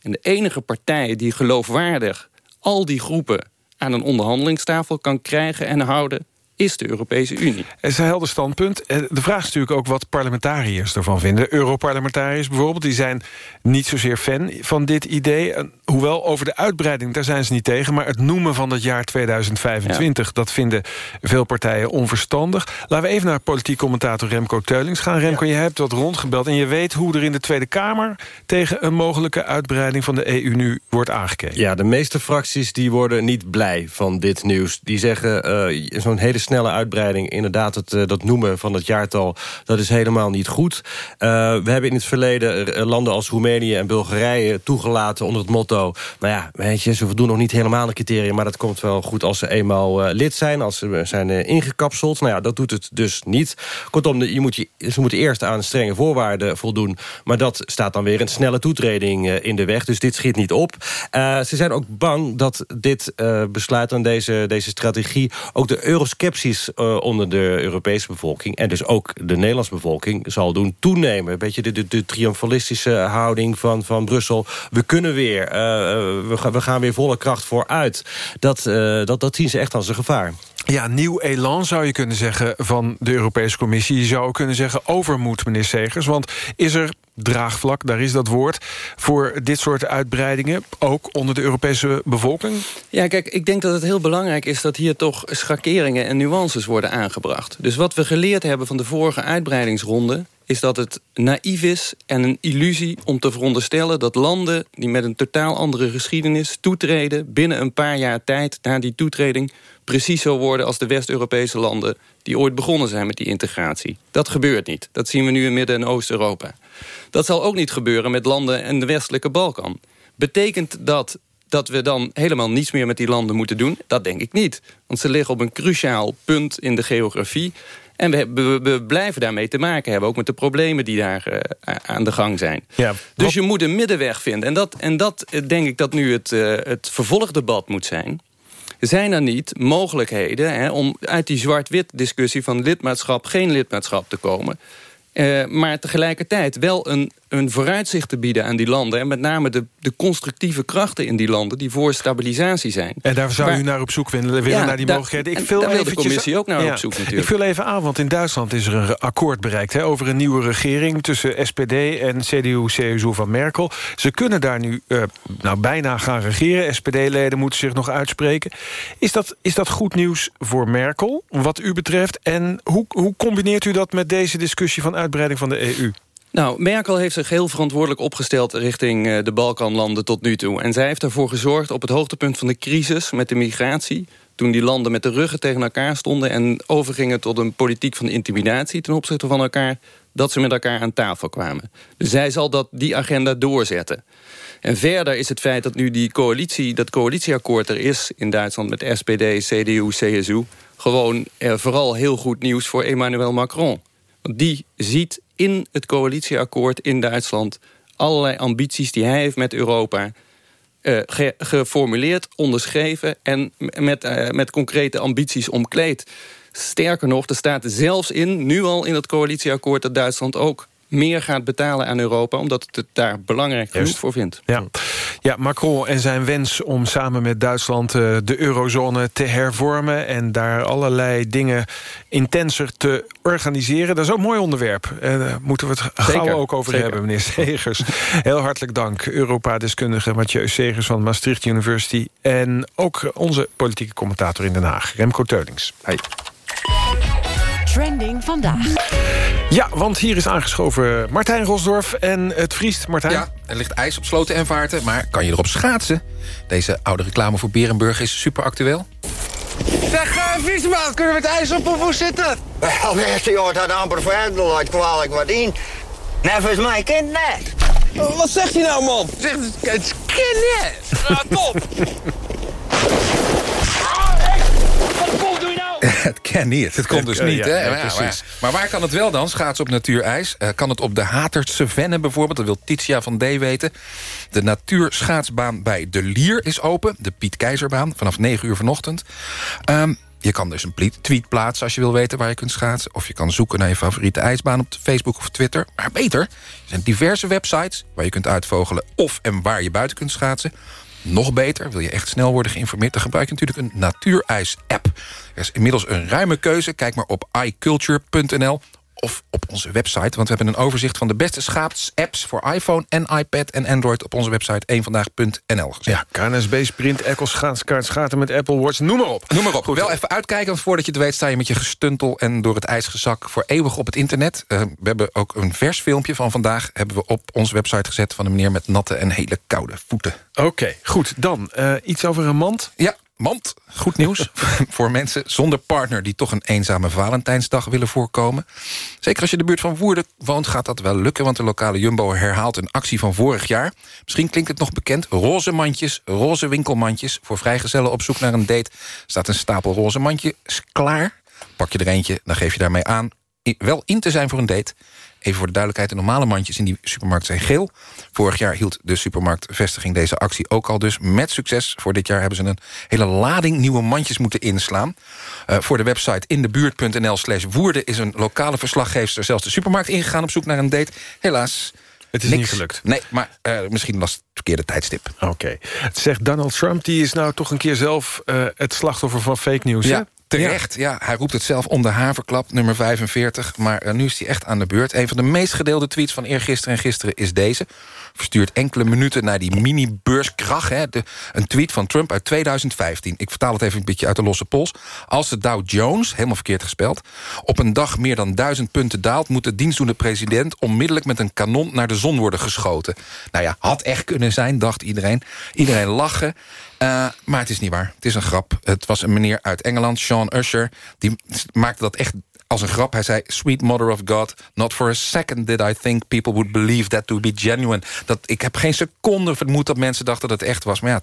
En de enige partij die geloofwaardig al die groepen... aan een onderhandelingstafel kan krijgen en houden... is de Europese Unie. Het is een helder standpunt. Eh, De vraag is natuurlijk ook wat parlementariërs ervan vinden. Europarlementariërs bijvoorbeeld, die zijn niet zozeer fan van dit idee. En Hoewel, over de uitbreiding, daar zijn ze niet tegen... maar het noemen van het jaar 2025, dat vinden veel partijen onverstandig. Laten we even naar politiek commentator Remco Teulings gaan. Remco, je hebt wat rondgebeld en je weet hoe er in de Tweede Kamer... tegen een mogelijke uitbreiding van de EU nu wordt aangekeken. Ja, de meeste fracties die worden niet blij van dit nieuws. Die zeggen, eh, zo'n hele snelle uitbreiding... inderdaad, het, eh, dat noemen van het jaartal, dat is helemaal niet goed. Eh, we hebben in het verleden eh, landen als Roemenië en Bulgarije... toegelaten onder het motto... nou ja, weet je, ze voldoen nog niet helemaal aan de criteria... maar dat komt wel goed als ze eenmaal lid zijn... als ze zijn ingekapseld. Nou ja, dat doet het dus niet. Kortom, je moet je, ze moeten eerst aan strenge voorwaarden voldoen... maar dat staat dan weer een snelle toetreding in de weg. Dus dit schiet niet op. Ze zijn ook bang dat dit besluit en deze, deze strategie... ook de euroskepsis eh, onder de Europese bevolking... en dus ook de Nederlandse bevolking zal doen toenemen. Een beetje de, de, triomfalistische houding van, van Brussel. We kunnen weer, eh, we, gaan, we gaan weer volle kracht vooruit. Dat, dat, dat zien ze echt als een gevaar. Ja, nieuw elan zou je kunnen zeggen van de Europese Commissie. Je zou kunnen zeggen overmoed, meneer Segers. Want is er draagvlak, daar is dat woord... voor dit soort uitbreidingen, ook onder de Europese bevolking? Ja, kijk, ik denk dat het heel belangrijk is... dat hier toch schakeringen en nuances worden aangebracht. Dus wat we geleerd hebben van de vorige uitbreidingsronde... is dat het naïef is en een illusie om te veronderstellen... dat landen die met een totaal andere geschiedenis toetreden... binnen een paar jaar tijd na die toetreding... precies zo worden als de West-Europese landen... die ooit begonnen zijn met die integratie. Dat gebeurt niet. Dat zien we nu in Midden- en Oost-Europa. Dat zal ook niet gebeuren met landen in de westelijke Balkan. Betekent dat dat we dan helemaal niets meer met die landen moeten doen? Dat denk ik niet. Want ze liggen op een cruciaal punt in de geografie. En we, we, we, blijven daarmee te maken hebben. Ook met de problemen die daar uh, aan de gang zijn. Ja, dus je moet een middenweg vinden. En dat, en dat denk ik dat nu het, uh, het vervolgdebat moet zijn. Zijn er niet mogelijkheden hè, om uit die zwart-wit discussie... van lidmaatschap, geen lidmaatschap te komen... Uh, maar tegelijkertijd wel een, een vooruitzicht te bieden aan die landen. En met name de, de constructieve krachten in die landen... die voor stabilisatie zijn. En daar zou u naar op zoek willen, willen ja, naar die mogelijkheden. Ik vul daar wil de commissie ook naar ja, op zoek natuurlijk. Ik vul even aan, want in Duitsland is er een akkoord bereikt... Hè, over een nieuwe regering tussen SPD en CDU-CSU van Merkel. Ze kunnen daar nu uh, nou, bijna gaan regeren. SPD-leden moeten zich nog uitspreken. Is dat, is dat goed nieuws voor Merkel, wat u betreft? En hoe, hoe combineert u dat met deze discussie van uitbreiding van de EU? Nou, Merkel heeft zich heel verantwoordelijk opgesteld... richting uh, de Balkanlanden tot nu toe. En zij heeft ervoor gezorgd op het hoogtepunt van de crisis... met de migratie, toen die landen met de ruggen tegen elkaar stonden... en overgingen tot een politiek van intimidatie ten opzichte van elkaar... dat ze met elkaar aan tafel kwamen. Dus zij zal dat, die agenda doorzetten. En verder is het feit dat nu die coalitie, dat coalitieakkoord er is... in Duitsland met SPD, CDU, CSU... gewoon eh, vooral heel goed nieuws voor Emmanuel Macron. Die ziet in het coalitieakkoord in Duitsland... allerlei ambities die hij heeft met Europa... Uh, ge geformuleerd, onderschreven en met, uh, met concrete ambities omkleed. Sterker nog, er staat zelfs in, nu al in het coalitieakkoord... dat Duitsland ook meer gaat betalen aan Europa... omdat het het daar belangrijk genoeg voor vindt. Ja. ja, Macron en zijn wens om samen met Duitsland uh, de eurozone te hervormen... en daar allerlei dingen intenser te organiseren. Dat is ook een mooi onderwerp. En daar moeten we het gauw ook over Zeker. hebben, meneer Segers. Heel hartelijk dank, Europa-deskundige Mathieu Segers van Maastricht University... en ook onze politieke commentator in Den Haag, Remco Teulings. Hey. Trending vandaag. Ja, want hier is aangeschoven Martijn Rosdorf en het vriest. Martijn? Ja, er ligt ijs op sloten en vaarten, maar kan je erop schaatsen? Deze oude reclame voor Berenburg is super actueel. Zeg, uh, Viesman, kunnen we het ijs op of hoe zit het? Wel, eerste jaar had amper verder uit kwalijk wat in. Net is mijn kind net. Wat zegt hij nou, man? Zeg, het is kind net. Ah, top. *laughs* het kan niet. Het komt dus niet, hè? ja, maar, precies. maar waar kan het wel dan? Schaatsen op natuurijs. Uh, kan het op de Hatertse Venne bijvoorbeeld? Dat wil Titia van D weten. De natuurschaatsbaan bij De Lier is open. De Piet Keizerbaan, vanaf 9 uur vanochtend. Um, je kan dus een tweet plaatsen als je wil weten waar je kunt schaatsen. Of je kan zoeken naar je favoriete ijsbaan op Facebook of Twitter. Maar beter, er zijn diverse websites waar je kunt uitvogelen... of en waar je buiten kunt schaatsen. Nog beter, wil je echt snel worden geïnformeerd... dan gebruik je natuurlijk een natuurijs-app. Er is inmiddels een ruime keuze. Kijk maar op iculture.nl of op onze website. Want we hebben een overzicht van de beste schaats-apps... voor iPhone en iPad en Android op onze website eenvandaag.nl. Ja, KNSB, Sprint, Echo, Schaatskaart, Schaten met Apple Watch, noem maar op. Noem maar op. Goed. Wel even uitkijken, want voordat je het weet... sta je met je gestuntel en door het ijsgezak voor eeuwig op het internet. Uh, we hebben ook een vers filmpje van vandaag... hebben we op onze website gezet van een meneer met natte en hele koude voeten. Oké, okay, goed. Dan uh, iets over een mand? Ja, mand. Goed nieuws *laughs* voor mensen zonder partner... die toch een eenzame Valentijnsdag willen voorkomen. Zeker als je in de buurt van Woerden woont, gaat dat wel lukken... want de lokale Jumbo herhaalt een actie van vorig jaar. Misschien klinkt het nog bekend. Roze mandjes, roze winkelmandjes. Voor vrijgezellen op zoek naar een date... staat een stapel roze mandjes klaar. Pak je er eentje, dan geef je daarmee aan... wel in te zijn voor een date... Even voor de duidelijkheid, de normale mandjes in die supermarkt zijn geel. Vorig jaar hield de supermarktvestiging deze actie ook al dus met succes. Voor dit jaar hebben ze een hele lading nieuwe mandjes moeten inslaan. Uh, voor de website indebuurt.nl slash woerden... is een lokale verslaggever zelfs de supermarkt ingegaan... op zoek naar een date. Helaas, het is Niks. niet gelukt. Nee, maar uh, misschien was het verkeerde tijdstip. Oké. Okay. Het zegt Donald Trump, die is nou toch een keer zelf uh, het slachtoffer van fake news. Ja. Terecht, ja. Hij roept het zelf om de haverklap, nummer 45. Maar uh, nu is hij echt aan de beurt. Een van de meest gedeelde tweets van eergisteren en gisteren is deze. Verstuurt enkele minuten naar die mini-beurskrach. Een tweet van Trump uit 2015. Ik vertaal het even een beetje uit de losse pols. Als de Dow Jones, helemaal verkeerd gespeld... op een dag meer dan duizend punten daalt... moet de dienstdoende president onmiddellijk met een kanon naar de zon worden geschoten. Nou ja, had echt kunnen zijn, dacht iedereen. Iedereen lachen. Uh, maar het is niet waar. Het is een grap. Het was een meneer uit Engeland, Sean Usher. Die maakte dat echt als een grap. Hij zei, sweet mother of God, not for a second did I think people would believe that to be genuine. Dat, ik heb geen seconde vermoed dat mensen dachten dat het echt was. Maar ja,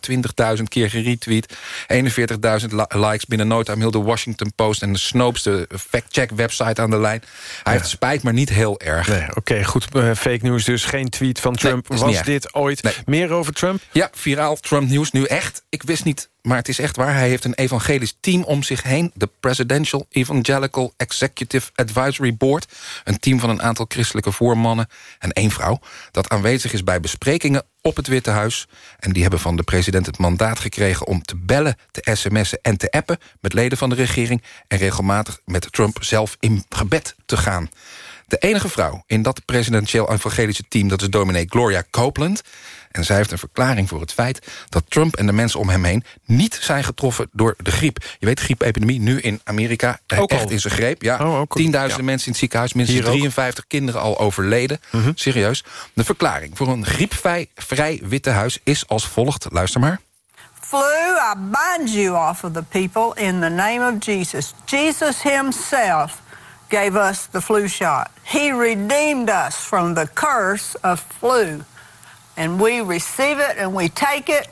20.000 keer geretweet, 41.000 likes binnen no time. Heel de Washington Post en de Snopes, de fact-check website aan de lijn. Hij heeft spijt, maar niet heel erg. Nee, Oké, goed. eh, fake news dus. Geen tweet van Trump. Was dit ooit meer over Trump? Ja, viraal Trump nieuws. Nu echt. Ik wist niet, maar het is echt waar. Hij heeft een evangelisch team om zich heen. De Presidential Evangelical Executive Advisory Board. Een team van een aantal christelijke voormannen en één vrouw... dat aanwezig is bij besprekingen op het Witte Huis. En die hebben van de president het mandaat gekregen... om te bellen, te sms'en en te appen met leden van de regering... en regelmatig met Trump zelf in gebed te gaan. De enige vrouw in dat presidentieel evangelische team... dat is dominee Gloria Copeland. En zij heeft een verklaring voor het feit... dat Trump en de mensen om hem heen niet zijn getroffen door de griep. Je weet, griepepidemie nu in Amerika Ook echt al. in zijn greep. Ja, Oh, tienduizenden mensen in het ziekenhuis... minstens Hier ook. 53 kinderen al overleden. Serieus. De verklaring voor een griepvrij vrij Witte Huis is als volgt. Luister maar. Flu, I bind you off of the people in the name of Jesus. Jesus himself gave us the flu shot. He redeemed us from the curse of flu. And we receive it and we take it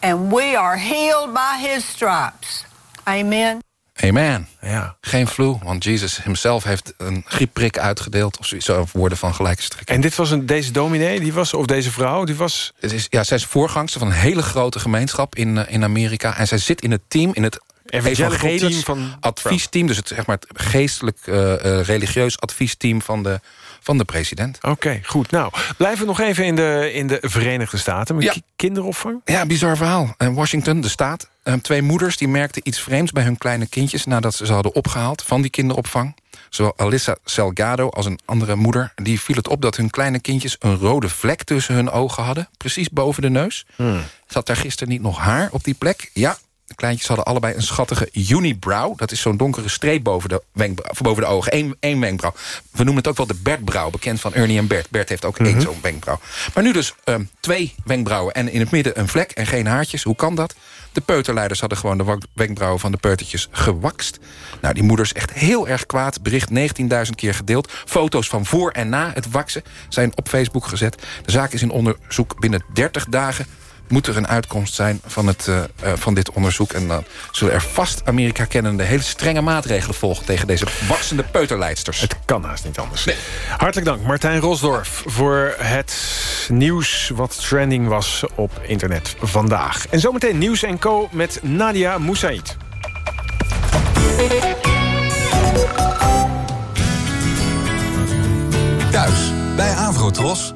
and we are healed by his stripes. Amen. Amen. Ja. Geen flu, want Jesus himself heeft een griepprik uitgedeeld... of zo woorden van gelijke strekking. En dit was een, deze dominee, die was, of deze vrouw, die was... Het is, ja, zij is voorgangster van een hele grote gemeenschap in, eh, in Amerika. En zij zit in het team, in het Evangelical team van adviesteam. Dus het, zeg maar, het geestelijk, eh, eh, religieus adviesteam van de, van de president. Oké, goed. Nou, blijven we nog even in de, in de Verenigde Staten. Met Ja. ki- kinderopvang? Ja, bizar verhaal. En Washington, de staat. eh, twee moeders die merkten iets vreemds bij hun kleine kindjes... nadat ze ze hadden opgehaald van die kinderopvang. Zowel Alyssa Salgado als een andere moeder... die viel het op dat hun kleine kindjes een rode vlek tussen hun ogen hadden. Precies boven de neus. Zat daar gisteren niet nog haar op die plek? Ja, kleintjes hadden allebei een schattige unibrow. Dat is zo'n donkere streep boven de, wenkbrauw, boven de ogen. Eén, één wenkbrauw. We noemen het ook wel de Bertbrauw, bekend van Ernie en Bert. Bert heeft ook één zo'n wenkbrauw. Maar nu dus ehm, twee wenkbrauwen en in het midden een vlek en geen haartjes. Hoe kan dat? De peuterleiders hadden gewoon de wenkbrauwen van de peutertjes gewakst. Nou, die moeders echt heel erg kwaad. Bericht 19.000 keer gedeeld. Foto's van voor en na het waksen zijn op Facebook gezet. De zaak is in onderzoek binnen 30 dagen moet er een uitkomst zijn van, het, eh, eh, van dit onderzoek. En dan zullen er vast Amerika-kennende hele strenge maatregelen volgen... tegen deze waksende peuterleidsters. Het kan haast niet anders. Hartelijk dank, Martijn Rosdorf, voor het nieuws wat trending was op internet vandaag. En zometeen Nieuws en Co met Nadia Moussaïd. Thuis bij Avrotros.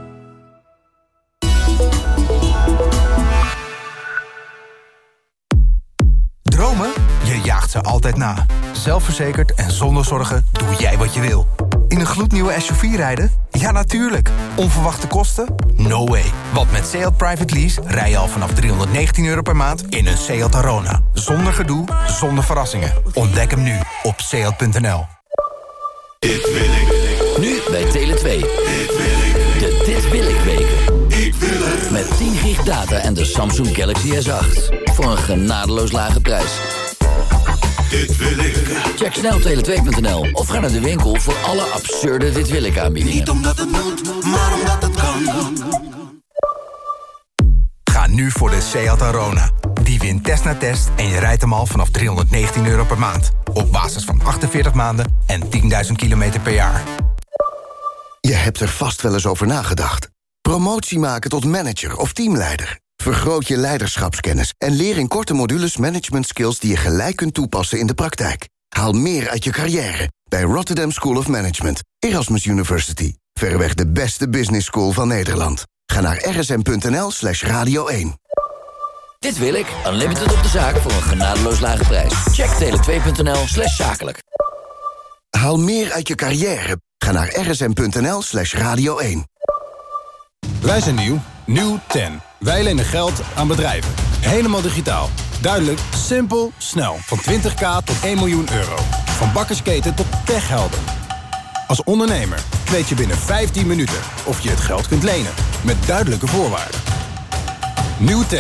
Dromen? Je jaagt ze altijd na. Zelfverzekerd en zonder zorgen doe jij wat je wil. In een gloednieuwe SUV rijden? Ja, natuurlijk. Onverwachte kosten? No way. Want met Seat Private Lease rij je al vanaf 319 euro per maand in een Seat Arona. Zonder gedoe, zonder verrassingen. Ontdek hem nu op seat.nl. Dit. Nu bij Tele 2. 10 gig data en de Samsung Galaxy S8. Voor een genadeloos lage prijs. Dit wil ik. Check snel tele2.nl of ga naar de winkel voor alle absurde Dit Wil Ik aanbiedingen. Niet omdat het moet, maar omdat het kan. Ga nu voor de Seat Arona. Die wint test na test en je rijdt hem al vanaf 319 euro per maand. Op basis van 48 maanden en 10.000 kilometer per jaar. Je hebt er vast wel eens over nagedacht. Promotie maken tot manager of teamleider. Vergroot je leiderschapskennis en leer in korte modules management skills die je gelijk kunt toepassen in de praktijk. Haal meer uit je carrière bij Rotterdam School of Management, Erasmus University. Verreweg de beste business school van Nederland. Ga naar rsm.nl slash radio 1. Dit wil ik. Unlimited op de zaak voor een genadeloos lage prijs. Check tele2.nl slash zakelijk. Haal meer uit je carrière. Ga naar rsm.nl slash radio 1. Wij zijn nieuw. Nieuw 10. Wij lenen geld aan bedrijven. Helemaal digitaal. Duidelijk, simpel, snel. Van 20k tot 1 miljoen euro. Van bakkersketen tot techhelden. Als ondernemer weet je binnen 15 minuten of je het geld kunt lenen. Met duidelijke voorwaarden. Nieuw 10.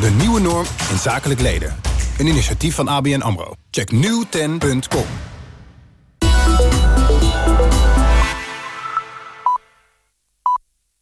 De nieuwe norm in zakelijk leden. Een initiatief van ABN AMRO. Check nieuwten.com.